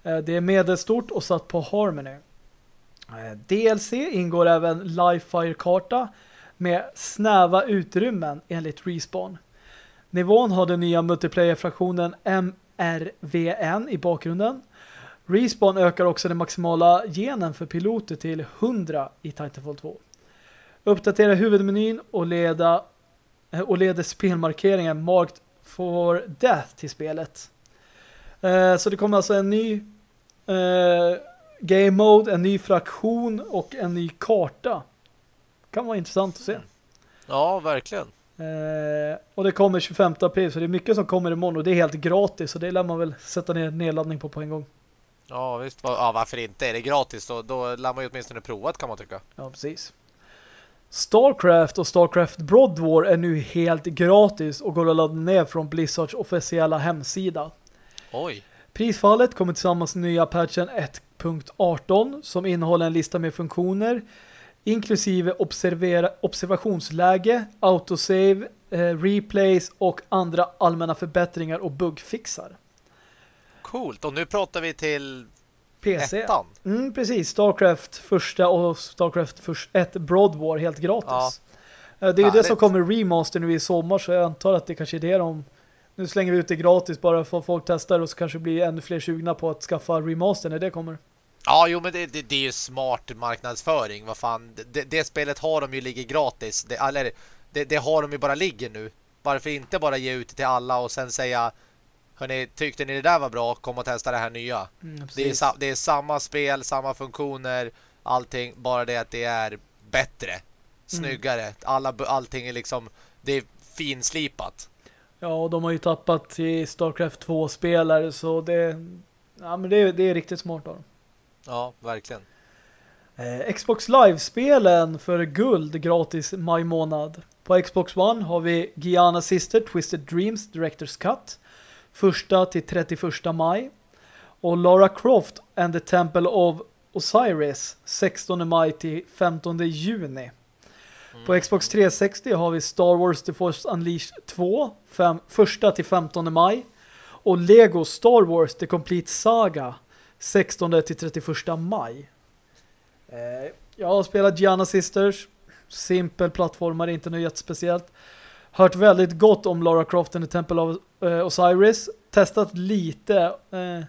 Eh, det är medelstort och satt på Harmony. Eh, DLC ingår även Livefire-karta med snäva utrymmen enligt Respawn. Nivån har den nya multiplayer-fraktionen MRVN i bakgrunden. Respawn ökar också den maximala genen för piloter till 100 i Titanfall 2. Uppdatera huvudmenyn och leda och leder spelmarkeringen Marked for Death till spelet. Eh, så det kommer alltså en ny eh, game mode, en ny fraktion och en ny karta. Kan vara intressant att se. Ja, verkligen. Eh, och det kommer 25 april så det är mycket som kommer imorgon och det är helt gratis så det lär man väl sätta ner nedladdning på på en gång. Ja, visst. Ja, varför inte? Är det gratis då, då lär man ju åtminstone provat kan man tycka. Ja, precis. Starcraft och Starcraft Broad War är nu helt gratis och går att ladda ner från Blizzards officiella hemsida. Oj. Prisfallet kommer tillsammans med nya patchen 1.18 som innehåller en lista med funktioner inklusive observationsläge, autosave, eh, replays och andra allmänna förbättringar och bugfixar. Coolt. Och nu pratar vi till PC. Ettan. Mm, precis. Starcraft första och Starcraft 1 Broad War helt gratis. Ja. Eh, det är ju det som kommer remaster nu i sommar så jag antar att det kanske är det de... Nu slänger vi ut det gratis bara för att folk testar och så kanske blir ännu fler sugna på att skaffa remaster när det kommer. Ja, jo men det, det, det är ju smart marknadsföring. Vad fan, det, det, spelet har de ju ligger gratis. Det, eller, det, det har de ju bara ligger nu. Varför inte bara ge ut det till alla och sen säga Hörrni, tyckte ni det där var bra? Kom och testa det här nya. Mm, det, är det är samma spel, samma funktioner, allting. Bara det att det är bättre, mm. snyggare. Mm. Alla, allting är liksom, det är finslipat. Ja, och de har ju tappat till Starcraft 2-spelare så det, ja, men det, det är riktigt smart av dem. Ja, verkligen. Eh, Xbox Live-spelen för guld gratis maj månad. På Xbox One har vi Giana Sister Twisted Dreams Director's Cut 1 till 31 maj. Och Lara Croft and the Temple of Osiris 16 maj till 15 juni. Mm. På Xbox 360 har vi Star Wars The Force Unleashed 2 1 till 15 maj. Och Lego Star Wars The Complete Saga 16 till 31 maj. Eh, jag har spelat Gianna Sisters. Simpel plattformar, inte något jättespeciellt. Hört väldigt gott om Lara Croft and the Temple of uh, Osiris. Testat lite. Uh,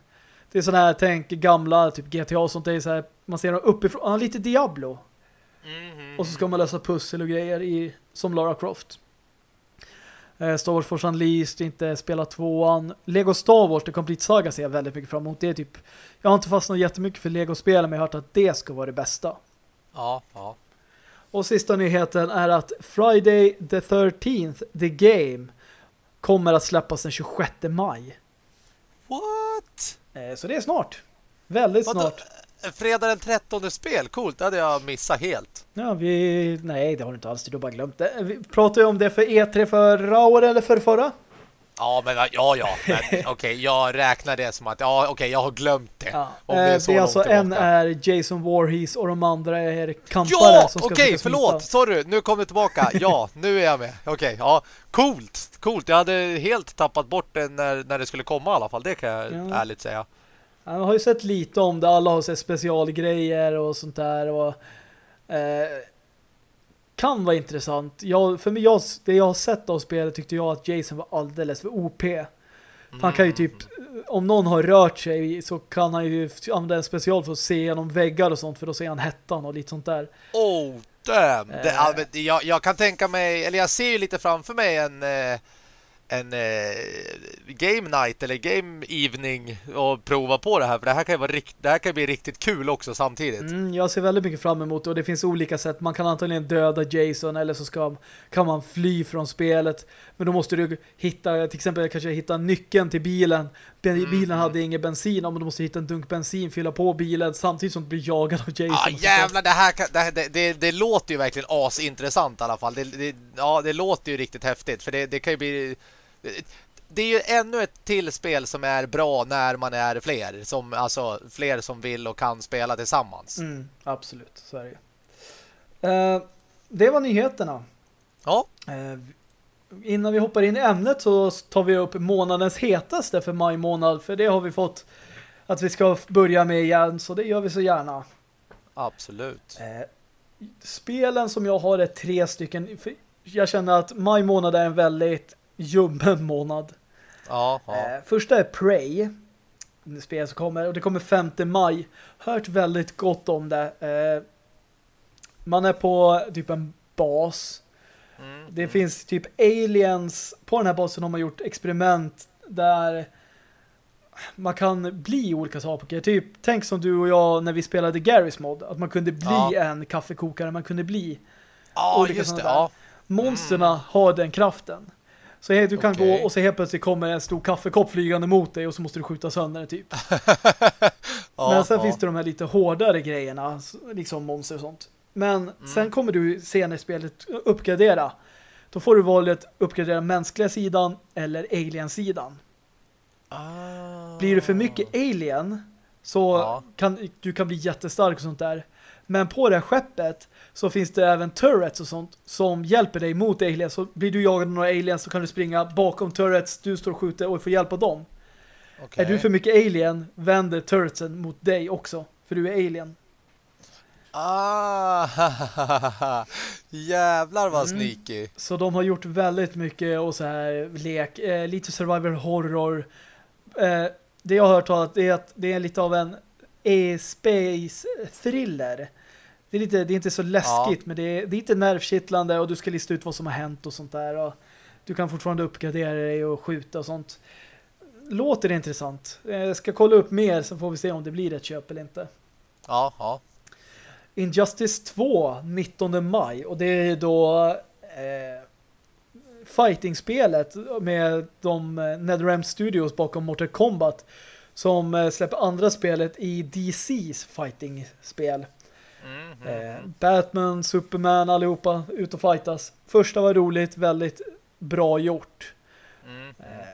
Det är sådana här, tänk gamla, typ GTA och sånt. Det är så här, man ser dem uppifrån. Ja, lite Diablo. Mm, Och så ska man lösa pussel och grejer i, som Lara Croft. Eh, Star Wars Force Unleashed, inte spela tvåan. Lego Star Wars, The Complete Saga ser jag väldigt mycket fram emot. Det är typ, jag har inte fastnat jättemycket för Lego-spel men jag har hört att det ska vara det bästa. Ja, ja. Och sista nyheten är att Friday the 13th, The Game, kommer att släppas den 26 maj. What? Eh, så det är snart. Väldigt Vadå? snart. Fredag den 13 spel, coolt. Det hade jag missat helt. Ja, vi... Nej, det har du inte alls. Du har bara glömt det. Vi pratade ju om det för E3 förra året eller för förra. Ja, men ja, ja. [laughs] Okej, jag räknar det som att ja, okej, jag har glömt det. Ja. Om Eh, det är det så är långt alltså en är Jason Voorhees och de andra är kampare Ja, som ska okej, försöka förlåt. smita. Sorry, nu kom du tillbaka. Ja, nu är jag med. Okej, ja. Coolt, coolt. Jag hade helt tappat bort det när, när det skulle komma i alla fall. Det kan jag Ja. ärligt säga. Ja, Jag har ju sett lite om det. Alla har sett specialgrejer och sånt där. Och, eh, kan vara intressant. Jag, för mig, jag, det jag har sett av spelet tyckte jag att Jason var alldeles för OP. För Han kan ju typ, om någon har rört sig så kan han ju använda en special för att se genom väggar och sånt för då ser han hettan och lite sånt där. Oh, damn. Eh. det- jag, jag kan tänka mig, eller jag ser ju lite framför mig en eh, en eh, game night eller game evening och prova på det här för det här kan ju vara rikt, det här kan bli riktigt kul också samtidigt. Mm, jag ser väldigt mycket fram emot det och det finns olika sätt. Man kan antagligen döda Jason eller så ska, kan man fly från spelet. Men då måste du hitta, till exempel kanske hitta nyckeln till bilen. Mm. Bilen hade ingen bensin, men du måste hitta en dunk bensin, fylla på bilen samtidigt som du blir jagad av Jason. Ah, jävlar, det här kan, det, det, det, det låter ju verkligen asintressant i alla fall. Det, ja, det låter ju riktigt häftigt för det, det kan ju bli det är ju ännu ett till spel som är bra när man är fler som alltså fler som vill och kan spela tillsammans. Mm, absolut, så är det. Eh, Det var nyheterna. Ja, Eh, Innan vi hoppar in i ämnet så tar vi upp månadens hetaste för maj månad. För det har vi fått att vi ska börja med igen. Så det gör vi så gärna. absolut. Eh, Spelen som jag har är tre stycken. Jag känner att maj månad är en väldigt ljummen månad. Ja, ja. Eh, Första är Prey. Det spel som kommer. Och det kommer 5 maj. Hört väldigt gott om det. Eh, Man är på typ en bas. Mm, Det finns typ aliens. På den här basen har man gjort experiment där man kan bli olika saker. Typ, tänk som du och jag när vi spelade Garry's Mod. Att man kunde bli Ja. en kaffekokare. Man kunde bli. Ja, olika just det. Ja. Monsterna har den kraften. Så du kan Okej. gå och så helt plötsligt kommer en stor kaffekopp flygande mot dig och så måste du skjuta sönder den typ. [laughs] ja, Men sen ja. finns det de här lite hårdare grejerna, liksom monster och sånt. Men Mm. sen kommer du senare i spelet uppgradera. Då får du valet uppgradera mänskliga sidan eller alien-sidan. Ah. Blir det för mycket alien så Ja. kan du kan bli jättestark och sånt där. Men på det här skeppet så finns det även turrets och sånt som hjälper dig mot aliens. Så blir du jagad av några aliens så kan du springa bakom turrets, du står och skjuter och får hjälp av dem. Okej. Är du för mycket alien vänder turretsen mot dig också. För du är alien. Ah, [laughs] jävlar vad Mm. sneaky. Så de har gjort väldigt mycket och så här lek, eh, lite survival horror. Eh, det jag har hört talat är att det är lite av en e-space thriller. Det är, lite, det är inte så läskigt men det är, det är inte nervkittlande och du ska lista ut vad som har hänt och sånt där. Och du kan fortfarande uppgradera dig och skjuta och sånt. Låter det intressant. Eh, Jag ska kolla upp mer så får vi se om det blir ett köp eller inte. Ja, ja. Injustice 2 19 maj och det är då eh, fighting-spelet med de eh, NetherRealm Studios bakom Mortal Kombat som eh, släpper andra spelet i DC's fighting-spel. Mm, mm. Eh, Batman, Superman, allihopa ut och fightas. Första var roligt, väldigt bra gjort. Mm. Eh,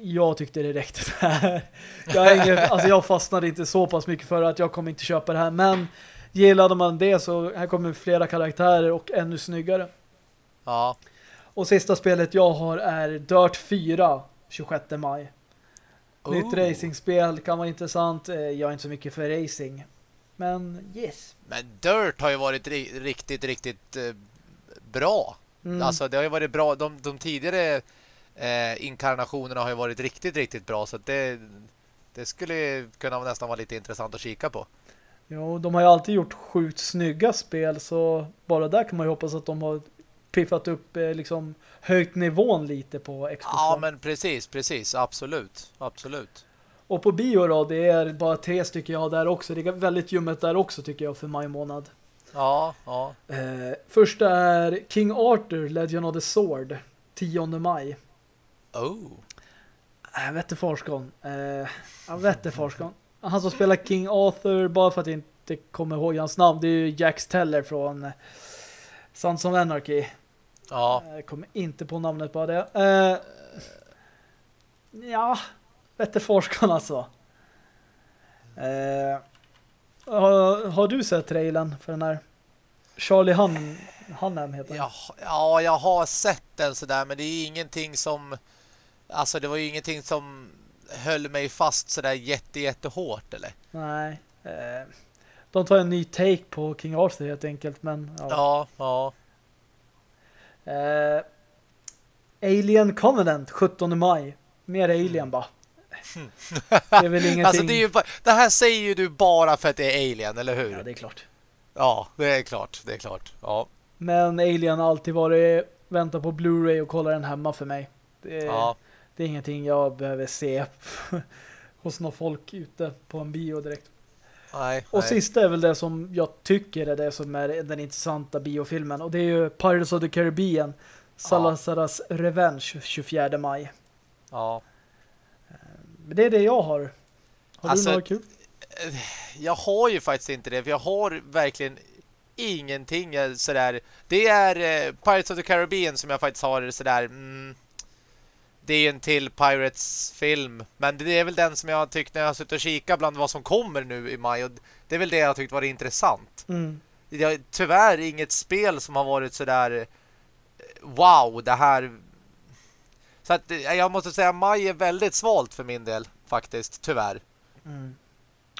jag tyckte det räckte där. [laughs] Jag, är ingen, alltså jag fastnade inte så pass mycket för att jag kommer inte köpa det här. Men gillade man det så här kommer flera karaktärer och ännu snyggare. Ja. Och sista spelet jag har är Dirt 4 26 maj. Nytt Oh. racingspel kan vara intressant. Eh, Jag är inte så mycket för racing. Men yes. Men Dirt har ju varit ri riktigt, riktigt eh, bra. Mm. Alltså det har ju varit bra. De, de tidigare eh, inkarnationerna har ju varit riktigt, riktigt bra. Så det, Det skulle kunna nästan vara lite intressant att kika på. Jo, de har ju alltid gjort sjukt snygga spel så bara där kan man ju hoppas att de har piffat upp eh, liksom höjt nivån lite på Xbox Ja, men precis, precis. Absolut. Absolut. Och på bio då, det är bara tre stycken jag har där också. Det är väldigt ljummet där också tycker jag för maj månad. Ja, ja. Eh, första är King Arthur, Legend of the Sword, 10 maj. Oh. Jag vet inte farskon. Eh, jag vet inte farskon. Han som spelar King Arthur, bara för att jag inte kommer ihåg hans namn, det är ju Jax Teller från Sons of Anarchy. Ja. Jag kommer inte på namnet på det. Eh, ja, farskon alltså. Eh, har, har, du sett trailern för den här? Charlie Han Hannem heter ja, ja, jag har sett den sådär, men det är ingenting som alltså det var ju ingenting som höll mig fast sådär jätte, jättehårt, eller? Nej. Eh, de tar en ny take på King Arthur helt enkelt, men ja. Ja, ja. Eh, Alien Covenant 17 maj. Mer Alien bara. Det är väl ingenting... Alltså det, är ju det här säger ju du bara för att det är Alien, eller hur? Ja, det är klart. Ja, det är klart, det är klart. Ja. Men Alien har alltid varit vänta på Blu-ray och kolla den hemma för mig. Det är, ja. det är ingenting jag behöver se [laughs] hos någon folk ute på en bio direkt. Nej, och nej. sista är väl det som jag tycker är det som är den intressanta biofilmen. Och det är ju Pirates of the Caribbean. Salazaras ja. Revenge 24 maj. Ja. Men det är det jag har. Har alltså, du något kul? Jag har ju faktiskt inte det. För jag har verkligen ingenting sådär. Det är eh, Pirates of the Caribbean som jag faktiskt har sådär... Mm, det är en till Pirates-film. Men det är väl den som jag har tyckt när jag har suttit och kikat bland vad som kommer nu i maj. Och det är väl det jag tyckt var intressant. Mm. Det är tyvärr inget spel som har varit sådär... Wow, det här... Så att jag måste säga maj är väldigt svalt för min del, faktiskt. Tyvärr. Mm.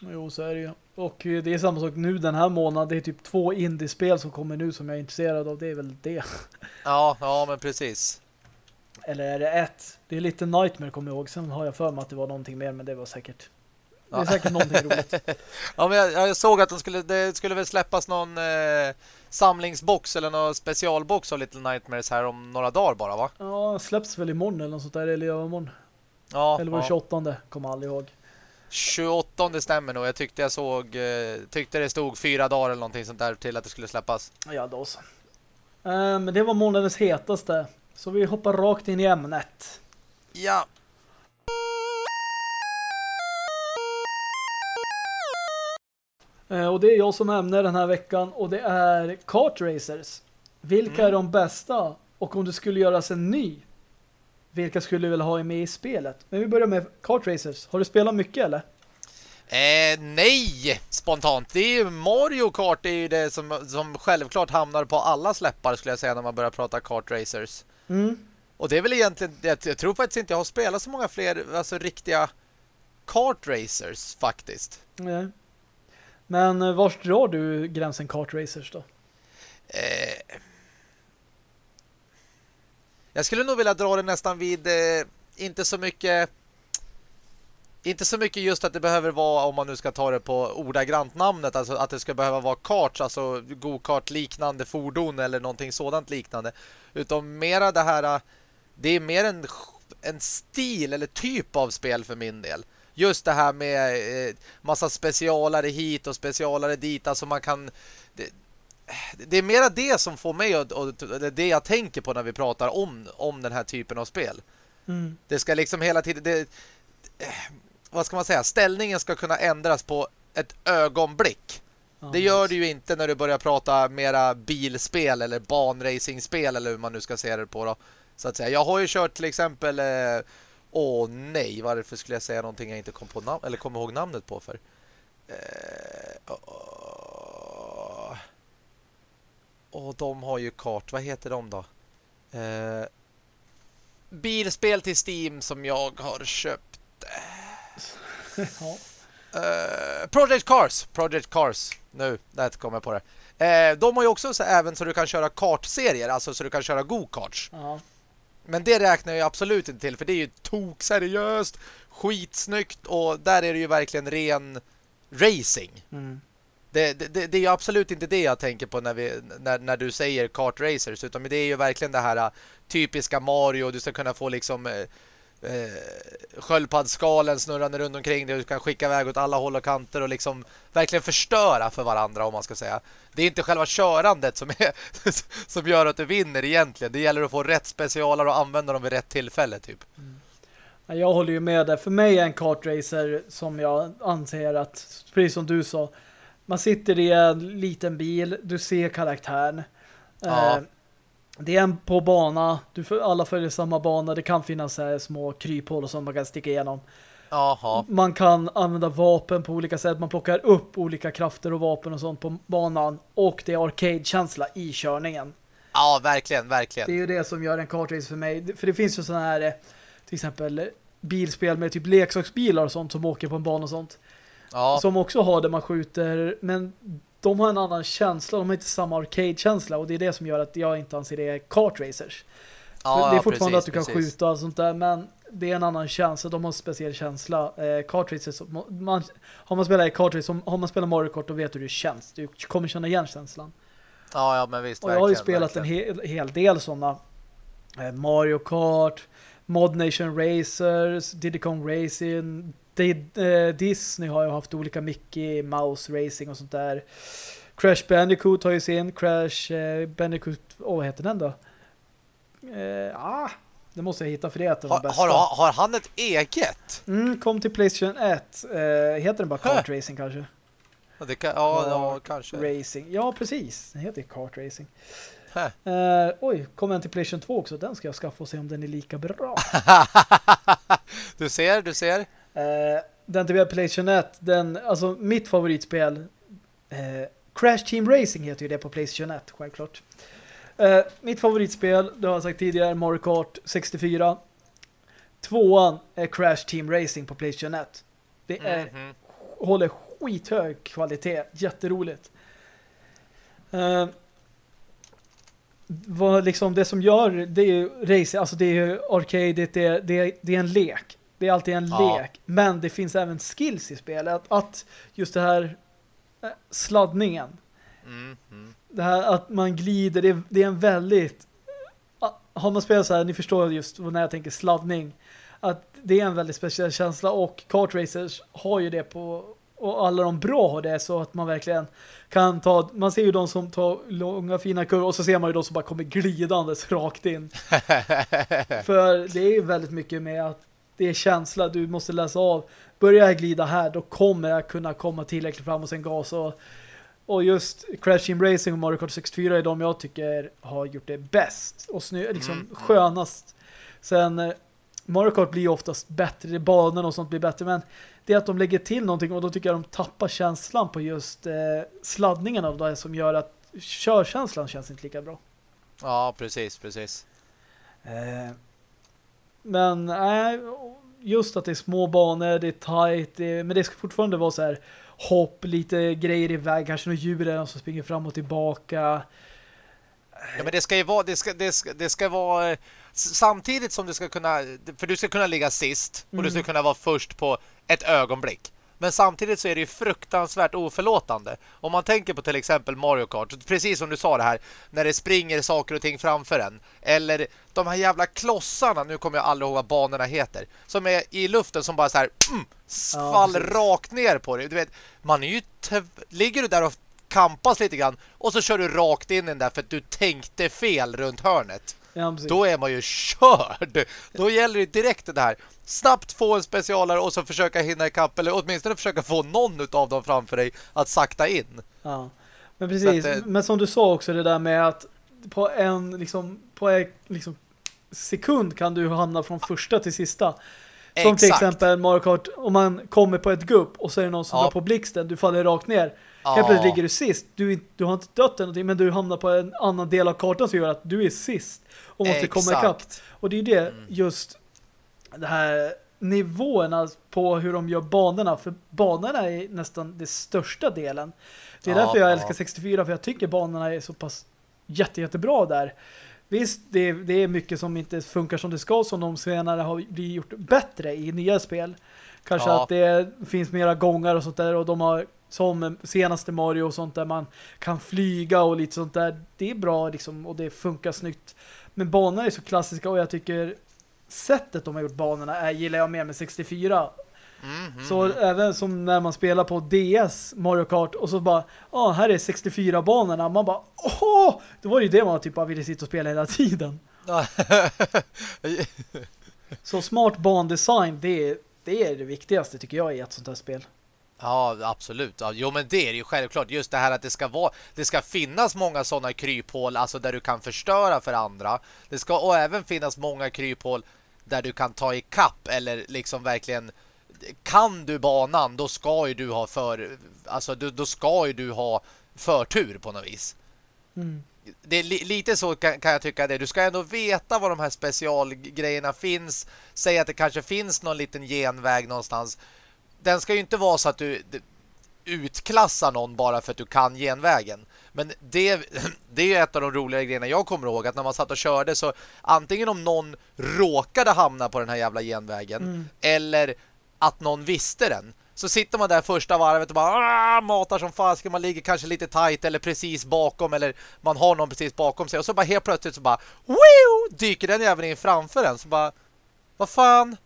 Jo, så är det ju. Och det är samma sak nu den här månaden. Det är typ två indiespel som kommer nu som jag är intresserad av. Det är väl det. Ja, ja men precis. Eller är det ett? Det är lite Nightmare kommer jag ihåg. Sen har jag för mig att det var någonting mer, men det var säkert det är säkert någonting roligt. [laughs] Ja, men jag, jag, såg att de skulle, det skulle väl släppas någon eh, samlingsbox eller någon specialbox av Little Nightmares här om några dagar bara, va? Ja, släpps väl imorgon eller något sånt där, eller imorgon. Ja, eller var det ja. 28, kommer aldrig ihåg. 28 det stämmer nog. Jag tyckte jag såg eh, tyckte det stod fyra dagar eller någonting sånt där till att det skulle släppas. Ja, då så. Eh, men det var månadens hetaste. Så vi hoppar rakt in i ämnet. Ja. Och det är jag som ämnar den här veckan och det är kart racers. Vilka mm. är de bästa? Och om det skulle göras en ny, vilka skulle du vilja ha med i spelet? Men vi börjar med kart racers. Har du spelat mycket eller? Eh, nej, spontant. Det är ju Mario Kart det är ju det som, som självklart hamnar på alla släppar skulle jag säga när man börjar prata kart racers. Mm. Och det är väl egentligen, jag, jag tror faktiskt inte jag har spelat så många fler, alltså riktiga kart racers faktiskt. Nej. Men eh, vart var drar du gränsen kartracers då? Eh, jag skulle nog vilja dra det nästan vid eh, inte så mycket inte så mycket just att det behöver vara om man nu ska ta det på ordagrant namnet alltså att det ska behöva vara karts alltså go-kart liknande fordon eller någonting sådant liknande utan mera det här eh, det är mer en, en stil eller typ av spel för min del just det här med eh, massa specialare hit och specialare dit. Alltså man kan... Det, det är mera det som får mig och, och det jag tänker på när vi pratar om, om den här typen av spel. Mm. Det ska liksom hela tiden... Det, vad ska man säga? Ställningen ska kunna ändras på ett ögonblick. Oh, det gör det ju inte när du börjar prata mera bilspel eller banracingspel eller hur man nu ska se det på då. Så att säga. Jag har ju kört till exempel eh, Åh nej, varför skulle jag säga någonting jag inte kom på nam eller kommer ihåg namnet på för? Eh, oh, oh, de har ju kart. Vad heter de då? Eh, bilspel till Steam som jag har köpt. [laughs] ja. eh, Project Cars. Project Cars. Nu, där kommer jag på det. Eh, de har ju också så, även så du kan köra kartserier, alltså så du kan köra go-karts. Ja. Men det räknar jag absolut inte till för det är ju tok seriöst, skitsnyggt och där är det ju verkligen ren racing. Mm. Det, det, det, är ju absolut inte det jag tänker på när, vi, när, när du säger kart racers utan det är ju verkligen det här typiska Mario, du ska kunna få liksom eh, eh, sköldpaddskalen snurrande runt omkring dig. Du kan skicka iväg åt alla håll och kanter och liksom verkligen förstöra för varandra om man ska säga. Det är inte själva körandet som, är, [laughs] som gör att du vinner egentligen. Det gäller att få rätt specialer och använda dem vid rätt tillfälle typ. Mm. Jag håller ju med där. För mig är en kartracer som jag anser att, precis som du sa, man sitter i en liten bil, du ser karaktären. Ja. Eh, det är en på bana. Du får, alla följer samma bana. Det kan finnas här små kryphål som man kan sticka igenom. Aha. Man kan använda vapen på olika sätt. Man plockar upp olika krafter och vapen och sånt på banan. Och det är arcade-känsla i körningen. Ja, verkligen, verkligen. Det är ju det som gör en kartrace för mig. För det finns ju sådana här, till exempel bilspel med typ leksaksbilar och sånt som åker på en bana och sånt. Ja. Som också har det man skjuter. Men de har en annan känsla, de har inte samma arcade-känsla och det är det som gör att jag inte anser det är kartracers. Ja, det är fortfarande precis, att du kan precis. skjuta och sånt där, men det är en annan känsla, de har en speciell känsla. Eh, kartracers, man, har man spelat i kartrace, har man spelat Mario Kart då vet du hur det känns. Du kommer känna igen känslan. Ja, ja men visst. Och jag har ju spelat verkligen. en hel, hel del sådana eh, Mario Kart, Mod Nation Racers, Diddy Kong Racing, Disney har ju haft olika Mickey Mouse Racing och sånt där. Crash Bandicoot har ju sin Crash eh, Bandicoot, oh, vad heter den då? Eh, ah, det måste jag hitta för det är har, har, har, han ett eget? Mm, kom till Playstation 1. Eh, heter den bara Kart. Racing kanske? Ja, det kan, ja, ja, kanske. Racing. Ja, precis. Den heter Kart Racing. Uh, oj, kom en till Playstation 2 också. Den ska jag skaffa och se om den är lika bra. [laughs] du ser, du ser. Eh, den till Playstation 1, den, alltså mitt favoritspel eh, Crash Team Racing heter ju det på Playstation 1, självklart. Eh, mitt favoritspel, det har jag sagt tidigare, Mario Kart 64. Tvåan är Crash Team Racing på Playstation 1. Det är, mm -hmm. håller skithög kvalitet, jätteroligt. Eh, vad liksom det som gör det är ju racing, alltså det är ju arcade, det är, det är, det är en lek. Det är alltid en ja. lek. Men det finns även skills i spelet. Att just det här eh, sladdningen. Mm, mm. Det här att man glider. Det är, det är en väldigt... Eh, har man spelat så här, ni förstår just när jag tänker sladdning. Att det är en väldigt speciell känsla. Och kartracers har ju det på... Och alla de bra har det så att man verkligen kan ta... Man ser ju de som tar långa fina kurvor och så ser man ju de som bara kommer glidandes rakt in. [laughs] För det är väldigt mycket med att det är känsla du måste läsa av. Börjar jag glida här, då kommer jag kunna komma tillräckligt fram och sen gas. Och, och just Crash Team Racing och Mario Kart 64 är de jag tycker har gjort det bäst. Och snö, liksom mm. skönast. Sen eh, Mario Kart blir ju oftast bättre, banorna och sånt blir bättre. Men det är att de lägger till någonting och då tycker jag de tappar känslan på just eh, sladdningen av det som gör att körkänslan känns inte lika bra. Ja, precis, precis. Eh, men nej, just att det är små banor, det är tight, det är, men det ska fortfarande vara så här hopp, lite grejer i väg, kanske några djur som springer fram och tillbaka. Ja, men det ska ju vara, det ska, det ska, det ska vara samtidigt som du ska kunna, för du ska kunna ligga sist och mm. du ska mm. kunna vara först på ett ögonblick. Men samtidigt så är det ju fruktansvärt oförlåtande. Om man tänker på till exempel Mario Kart, precis som du sa det här, när det springer saker och ting framför en. Eller de här jävla klossarna, nu kommer jag aldrig ihåg vad banorna heter, som är i luften som bara så här mm, faller ja, rakt ner på dig. Du vet, man är ju ligger du där och kampas lite grann och så kör du rakt in den där för att du tänkte fel runt hörnet. Ja, då är man ju körd. Då gäller det direkt det här. Snabbt få en specialare och så försöka hinna ikapp eller åtminstone försöka få någon av dem framför dig att sakta in. Ja, men precis. Att, men som du sa också det där med att på en liksom, på en liksom, sekund kan du hamna från första till sista. Som Exakt. till exempel Mario Kart, om man kommer på ett gupp och så är det någon som ja. drar på blixten, du faller rakt ner. Ja. Helt plötsligt ligger du sist. Du, du har inte dött eller någonting, men du hamnar på en annan del av kartan som gör att du är sist och måste Exakt. komma ikapp. Och det är det mm. just det här nivåerna på hur de gör banorna. För banorna är nästan det största delen. Det är ja, därför jag älskar 64, för jag tycker banorna är så pass jätte, jättebra där. visst, det, det är mycket som inte funkar som det ska som de senare har blivit gjort bättre i nya spel. Kanske Ja. att det finns mera gångar och sånt där och de har som senaste Mario och sånt där man kan flyga och lite sånt där. Det är bra liksom och det funkar snyggt. Men banorna är så klassiska och jag tycker sättet de har gjort banorna är, gillar jag mer med 64. Mm, mm, Så även som när man spelar på DS Mario Kart och så bara, ja här är 64 banorna. Man bara, åh! Då var det ju det man typ bara ville sitta och spela hela tiden. Så smart bandesign, det är, det är det viktigaste tycker jag i ett sånt här spel. Ja, absolut. Ja, jo, men det är ju självklart. Just det här att det ska vara, det ska finnas många sådana kryphål, alltså där du kan förstöra för andra. Det ska och även finnas många kryphål där du kan ta i kapp eller liksom verkligen kan du banan, då ska ju du ha för alltså då, då ska ju du ha förtur på något vis. Mm. Det är li lite så kan, kan jag tycka det. Du ska ändå veta var de här specialgrejerna finns. Säg att det kanske finns någon liten genväg någonstans. Den ska ju inte vara så att du utklassar någon bara för att du kan genvägen. Men det, [clears throat] det är ett av de roliga grejerna jag kommer ihåg att när man satt och körde så antingen om någon råkade hamna på den här jävla genvägen Mm. eller att någon visste den. Så sitter man där första varvet och bara "Ah!" matar som fasken. Man ligger kanske lite tight eller precis bakom eller man har någon precis bakom sig. Och så bara helt plötsligt så bara Woo! dyker den jäveln in framför en. Så bara, vad fan?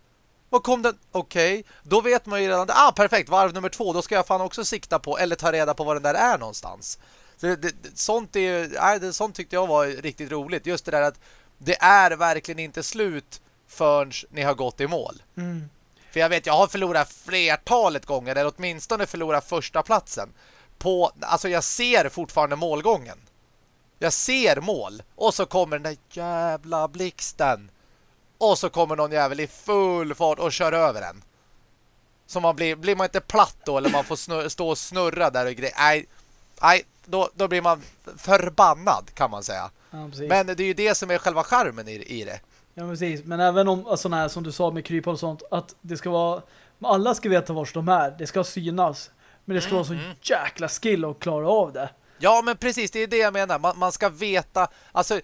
Vad kom den? Okej, då vet man ju redan. Ah, perfekt, varv nummer två. Då ska jag fan också sikta på eller ta reda på var den där är någonstans. Det, det, sånt, är, det, sånt tyckte jag var riktigt roligt. Just det där att det är verkligen inte slut förrän ni har gått i mål. Mm. För jag vet, jag har förlorat flertalet gånger eller åtminstone förlorat första platsen. På, alltså jag ser fortfarande målgången. Jag ser mål. Och så kommer den där jävla blixten. Och så kommer någon jävel i full fart och kör över en. Så man blir, blir man inte platt då eller man får snurra, stå och snurra där och grejer. Nej, nej då, då blir man förbannad kan man säga. Ja. Men det är ju det som är själva charmen i, i det. Ja, precis. Men även om sådana här som du sa med kryphål och sånt, att det ska vara, alla ska veta var de är. Det ska synas. Men det ska vara så Mm, jäkla skill att klara av det. Ja, men precis, det är det jag menar. Man, man ska veta, alltså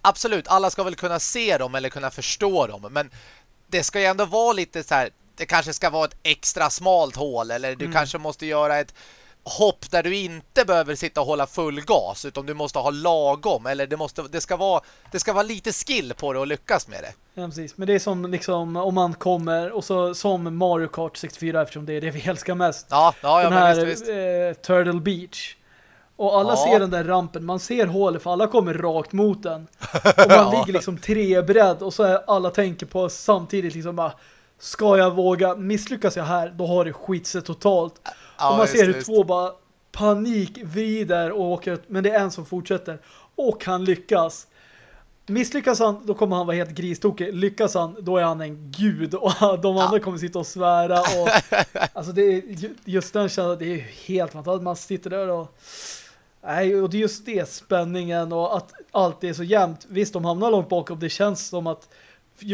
absolut, alla ska väl kunna se dem eller kunna förstå dem, men det ska ju ändå vara lite så här, det kanske ska vara ett extra smalt hål eller du Mm. kanske måste göra ett hopp där du inte behöver sitta och hålla full gas utan du måste ha lagom eller det måste det ska vara det ska vara lite skill på det och lyckas med det. Ja, precis. Men det är som liksom om man kommer och så som Mario Kart 64 eftersom det är det vi [laughs] älskar mest. Ja, ja, ja den här visst, visst. Eh, Turtle Beach. Och alla Ja. ser den där rampen. Man ser hålet för alla kommer rakt mot den. [laughs] Och man ligger liksom tre bredd och så är alla tänker på samtidigt liksom bara ska jag våga misslyckas jag här då har det skit sig totalt. Ja, och man ser hur två bara panik vrider och åker ut. Men det är en som fortsätter. Och han lyckas. Misslyckas han, då kommer han vara helt gristokig. Lyckas han, då är han en gud. Och [laughs] de andra kommer sitta och svära. Och, [laughs] alltså det är ju- just den känslan, det är helt fantastiskt. Man sitter där och... Nej, och det är just det, spänningen och att allt är så jämnt. Visst, de hamnar långt bakom. Det känns som att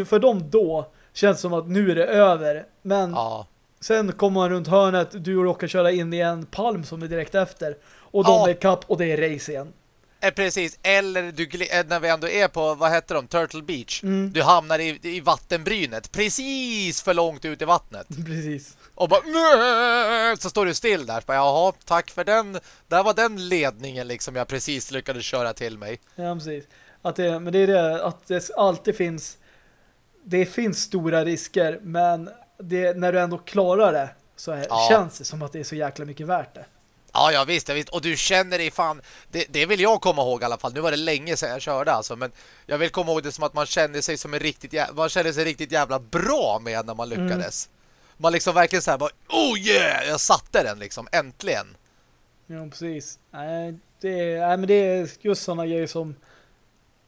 för dem då känns som att nu är det över. Men Ja. Sen kommer man runt hörnet, du råkar köra in i en palm som är direkt efter. Och de Ja. är kapp och det är race igen. Eh, precis, eller du, eh, när vi ändå är på, vad heter de, Turtle Beach. Mm. Du hamnar i, i vattenbrynet, precis för långt ut i vattnet. [laughs] Precis. Och bara, "Nö!" så står du still där. Så Bara, Jaha, tack för den. Där var den ledningen liksom jag precis lyckades köra till mig. Ja, precis. Att det, men det är det att det alltid finns det finns stora risker men det, när du ändå klarar det så är, Ja. känns det som att det är så jäkla mycket värt det. Ja, ja visst, ja, visst. Och du känner dig fan, det, det vill jag komma ihåg i alla fall. Nu var det länge sedan jag körde alltså, men jag vill komma ihåg det som att man kände sig som en riktigt, man kände sig riktigt jävla bra med när man lyckades. Man liksom verkligen så här bara, oh yeah, jag satte den liksom, äntligen. Ja, precis. Nej, det, nej, men det är just sådana grejer som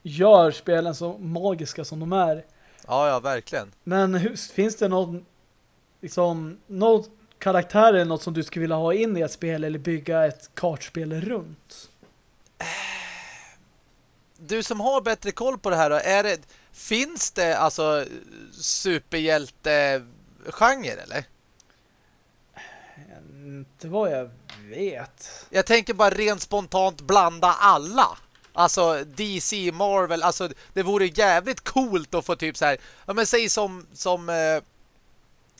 gör spelen så magiska som de är. Ja, ja, verkligen. Men hur, finns det någon liksom, någon karaktär eller något som du skulle vilja ha in i ett spel eller bygga ett kartspel runt? Du som har bättre koll på det här då, är det, finns det alltså superhjälte-genre eller? Inte vad jag vet. Jag tänker bara rent spontant blanda alla. Alltså DC, Marvel, alltså det vore jävligt coolt att få typ så här, ja men säg som som eh,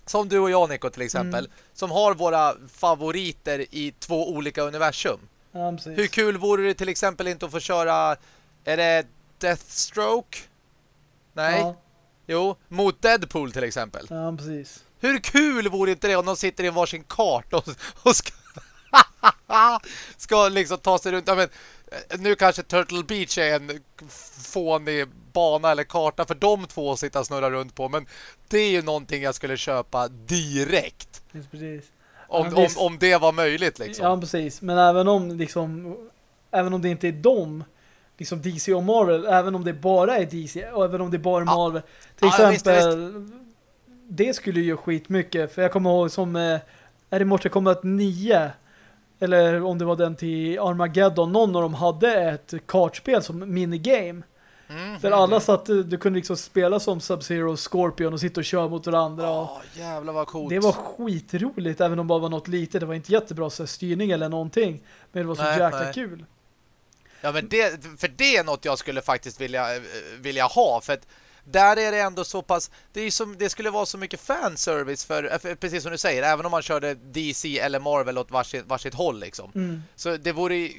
som du och jag Nico till exempel, mm. som har våra favoriter i två olika universum. Ja, Hur kul vore det till exempel inte att få köra är det Deathstroke? Nej. Ja. Jo, mot Deadpool till exempel. Ja, precis. Hur kul vore inte det om de sitter i varsin kart och, och ska, [laughs] ska liksom ta sig runt. Ja, men, nu kanske Turtle Beach är en fånig bana eller karta för de två att sitta och snurra runt på. Men det är ju någonting jag skulle köpa direkt. Just precis. Om, ja, om, om det var möjligt liksom. Ja, precis. Men även om liksom även om det inte är dem liksom DC och Marvel, även om det bara är DC och även om det är bara Marvel. Till ja, exempel visst, visst. det skulle ju skitmycket för jag kommer ihåg som eh, är det Mortal Kombat 9 eller om det var den till Armageddon, någon av dem hade ett kartspel som minigame. Mm, där alla satt, du kunde liksom spela som Sub-Zero och Scorpion och sitta och köra mot varandra. Åh, jävlar vad coolt. Det var skitroligt, även om det bara var något litet. Det var inte jättebra så styrning eller någonting. Men det var så nej, jäkla nej. kul. Ja, men det, för det är något jag skulle faktiskt vilja, vilja ha. För att där är det ändå så pass det, är som, det skulle vara så mycket fanservice för, för, precis som du säger, även om man körde DC eller Marvel åt varsitt, varsitt håll liksom. Mm. Så det vore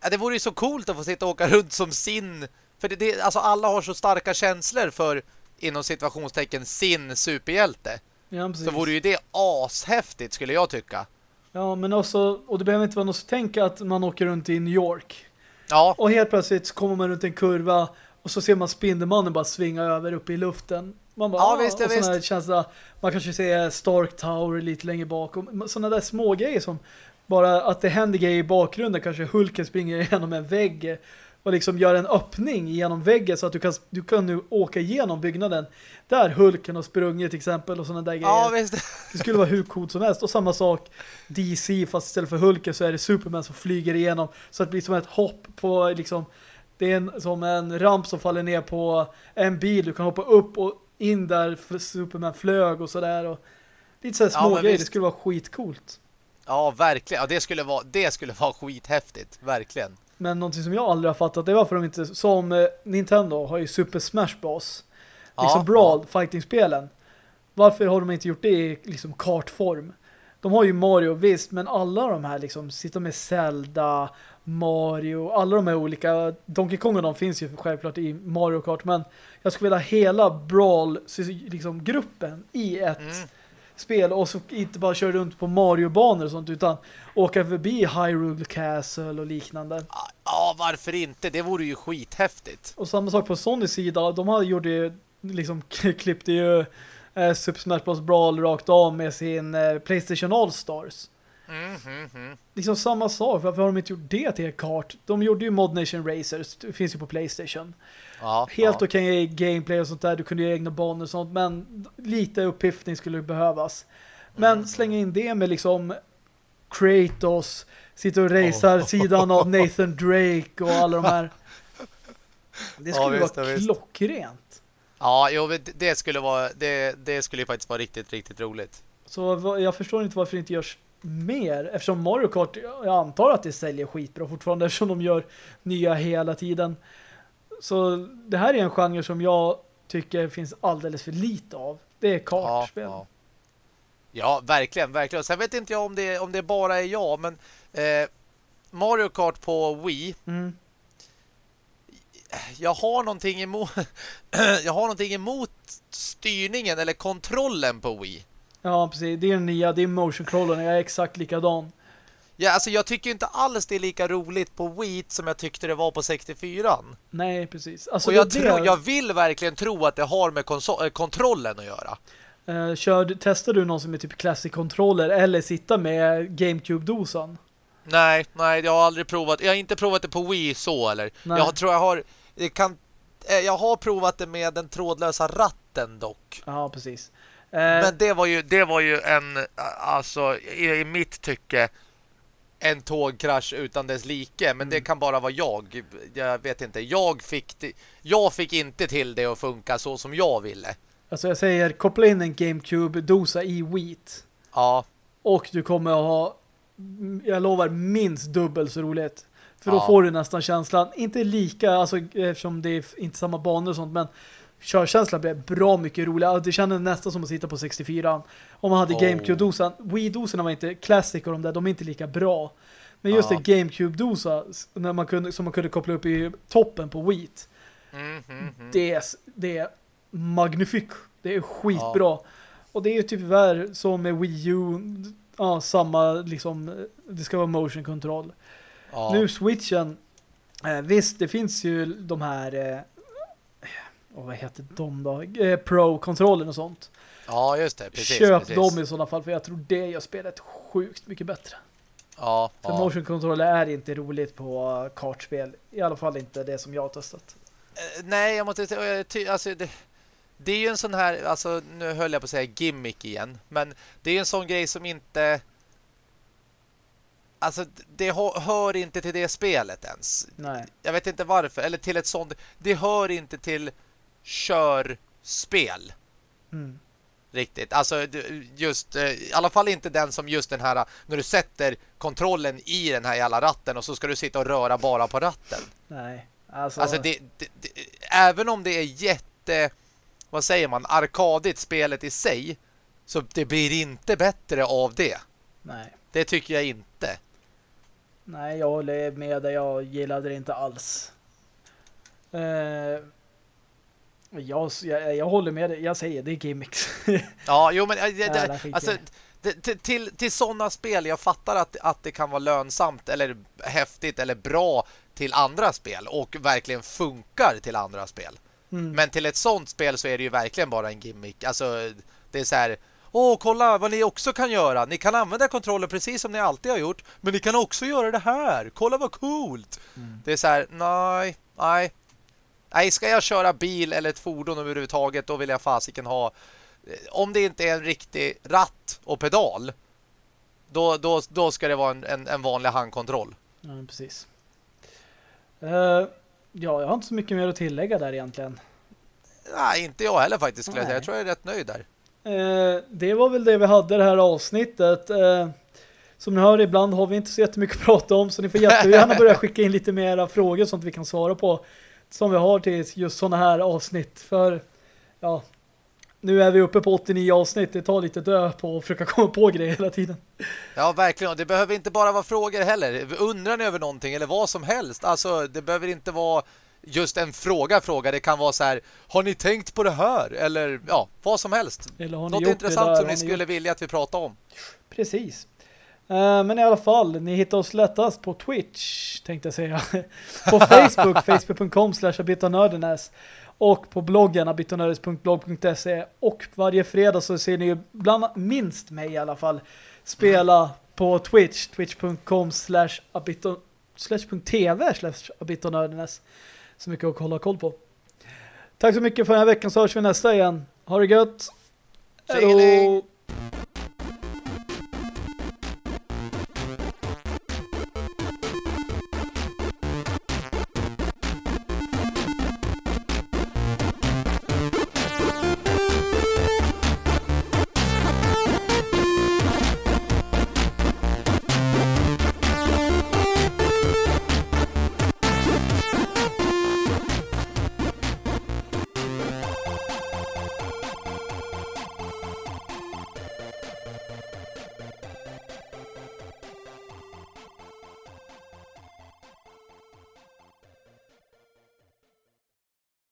ja, det vore ju så coolt att få sitta och åka runt som sin för det, det, alltså alla har så starka känslor för inom situationstecken sin superhjälte. Ja, så vore ju det ashäftigt skulle jag tycka. Ja, men också, och det behöver inte vara något att tänka att man åker runt i New York. Ja. Och helt plötsligt så kommer man runt en kurva och så ser man Spindelmannen bara svinga över upp i luften. Man bara, ja, visst, ja, och visst. Känsla, man kanske ser Stark Tower lite längre bak. Och sådana där små grejer som bara att det händer grejer i bakgrunden. Kanske Hulken springer [laughs] igenom en vägg och liksom gör en öppning genom väggen så att du kan, du kan nu åka igenom byggnaden där Hulken har sprungit till exempel och sådana där grejer. Ja, visst. Det skulle vara hur coolt som helst. Och samma sak DC, fast istället för Hulken så är det Superman som flyger igenom så att det blir som ett hopp på liksom det är en, som en ramp som faller ner på en bil. Du kan hoppa upp och in där Superman flög och sådär. Och lite sådär små ja, grejer. Det skulle vara skitcoolt. Ja, verkligen. Ja, det skulle vara, det skulle vara skithäftigt. Verkligen. Men någonting som jag aldrig har fattat det är varför de inte, som eh, Nintendo har ju Super Smash Bros. Liksom ja, Brawl, fighting-spelen. Varför har de inte gjort det i liksom kartform? De har ju Mario, visst, men alla de här liksom sitter med Zelda, Mario, alla de här olika Donkey Kong och de finns ju självklart i Mario Kart, men jag skulle vilja hela Brawl liksom gruppen i ett mm. Spel och så inte bara köra runt på Mario-banor och sånt utan åka förbi Hyrule Castle och liknande. Ja, varför inte? Det vore ju skithäftigt. Och samma sak på Sonys sida, de har gjort det liksom [laughs] klippte ju eh, Super Smash Bros. Brawl rakt av med sin eh, Playstation All-Stars. Mm, mm, mm. Liksom samma sak. Varför har de inte gjort det till kart? De gjorde ju Mod Nation Racers. Det finns ju på Playstation. Ja, Helt ja. okej okay gameplay och sånt där. Du kunde göra egna banor och sånt. Men lite upphiftning skulle behövas. Men mm. slänga in det med liksom Kratos sitter och racear oh. sidan av Nathan Drake och alla de här. [laughs] Det skulle ja, visst, vara klockrent. Ja, jo, det skulle vara det, det skulle ju faktiskt vara riktigt, riktigt roligt. Så jag förstår inte varför det inte görs mer. Eftersom Mario Kart, jag antar att det säljer skitbra fortfarande [laughs] eftersom de gör nya hela tiden. Så det här är en genre som jag tycker finns alldeles för lite av. Det är kartspel. Ja, ja. ja, verkligen, verkligen. Sen vet inte jag om det, om det bara är jag, men eh, Mario Kart på Wii mm. jag har någonting emot [clears throat] jag har någonting emot styrningen eller kontrollen på Wii. Ja, precis. Det är den nya, det är motion crawler. Jag är exakt likadan. Ja, alltså jag tycker inte alls det är lika roligt på Wii som jag tyckte det var på 64. Nej, precis. Alltså, och jag, det... tror, jag vill verkligen tro att det har med äh, kontrollen att göra. Uh, kör, testar du någon som är typ classic controller eller sitta med Gamecube-dosan? Nej, nej, jag har aldrig provat. Jag har inte provat det på Wii så eller. Nej. Jag tror jag har det kan eh, jag har provat det med den trådlösa ratten dock. Ja, precis. Eh, Men det var ju det var ju en alltså i, i mitt tycke en tågkrasch utan dess like. Men mm. det kan bara vara jag. Jag vet inte. Jag fick, jag fick inte till det att funka så som jag ville. Alltså jag säger, koppla in en Gamecube-dosa i Wheat. Ja. Och du kommer att ha, jag lovar, minst dubbelt så roligt. För då Ja. får du nästan känslan, inte lika, alltså eftersom det är inte samma banor och sånt, men körkänslan blir bra mycket roligare. Det kändes nästan som att sitta på 64. Om man hade Oh. GameCube-dosan. Wii-doserna var inte Classic och de där, de är inte lika bra. Men just Ja. det GameCube-dosa när man kunde, som man kunde koppla upp i toppen på Wii. Mm, mm, mm. Det är, det är magnifik. Det är skitbra. Och det är ju typ värre som med Wii U. Ja, samma liksom, det ska vara motion control. Ja. Nu Switchen, eh, visst det finns ju de här, eh, oh, vad heter de då? Eh, Pro-kontrollen och sånt. ja, just det. Precis, Köp precis. dem i sådana fall för jag tror det gör spelet sjukt mycket bättre. Ja, För ja. motion controller är inte roligt på eh, kartspel. I alla fall inte det som jag har testat. Eh, Nej, jag måste säga, ty- alltså det, det är ju en sån här, alltså nu höll jag på att säga gimmick igen, men det är ju en sån grej som inte alltså det hör, hör inte till det spelet ens. Nej. Jag vet inte varför, eller till ett sånt, det hör inte till körspel Mm. riktigt. Alltså just, eh, i alla fall inte den som just den här, när du sätter kontrollen i den här jävla ratten och så ska du sitta och röra bara på ratten. Nej. Alltså, Alltså det, det, det, även om det är jätte vad säger man, arkadigt spelet i sig så det blir inte bättre av det. nej. Det tycker jag inte. Nej, jag håller med dig. Jag gillade det inte alls. Eh, jag, jag, jag håller med dig. Jag säger det är gimmicks. [laughs] Ja, jo men det, alltså det, till, till, sådana spel jag fattar att, att det kan vara lönsamt eller häftigt eller bra till andra spel och verkligen funkar till andra spel. Mm. Men till ett sånt spel så är det ju verkligen bara en gimmick. Alltså det är så här Åh, kolla vad ni också kan göra. Ni kan använda kontroller precis som ni alltid har gjort. Men ni kan också göra det här. Kolla vad coolt. Mm. Det är så här, nej, nej. Nej, ska jag köra bil eller ett fordon överhuvudtaget, då vill jag fasiken ha... eh, Om det inte är en riktig ratt och pedal, då, då, då ska det vara en, en, en vanlig handkontroll. Ja, precis. Eh, ja, jag har inte så mycket mer att tillägga där egentligen. Nej, inte jag heller faktiskt skulle jag säga. Jag tror jag är rätt nöjd där. Eh, det var väl det vi hade det här avsnittet. Eh, som ni hör, ibland har vi inte så jättemycket att prata om, så ni får jättegärna [laughs] börja skicka in lite mera frågor sånt vi kan svara på. Som vi har till just sådana här avsnitt. För, ja, nu är vi uppe på 89 avsnitt. Det tar lite dö på att försöka [laughs] komma på grejer hela tiden. Ja, verkligen. Det behöver inte bara vara frågor heller. Undrar ni över någonting eller vad som helst. Alltså, det behöver inte vara just en fråga fråga. Det kan vara så här, har ni tänkt på det här? Eller ja, vad som helst. Eller har ni Något gjort intressant som Har ni skulle gjort- vilja att vi pratar om. Precis. Eh, men i alla fall, ni hittar oss lättast på Twitch, tänkte jag säga. [laughs] på Facebook, [laughs] facebook.com slash och på bloggen abitonördes.blog.se och varje fredag så ser ni ju bland minst mig i alla fall spela på Twitch, twitch.com slash abiton slash abitonördenes så mycket att hålla koll på. Tack så mycket för den här veckan så hörs vi nästa igen. Ha det gött! Hejdå!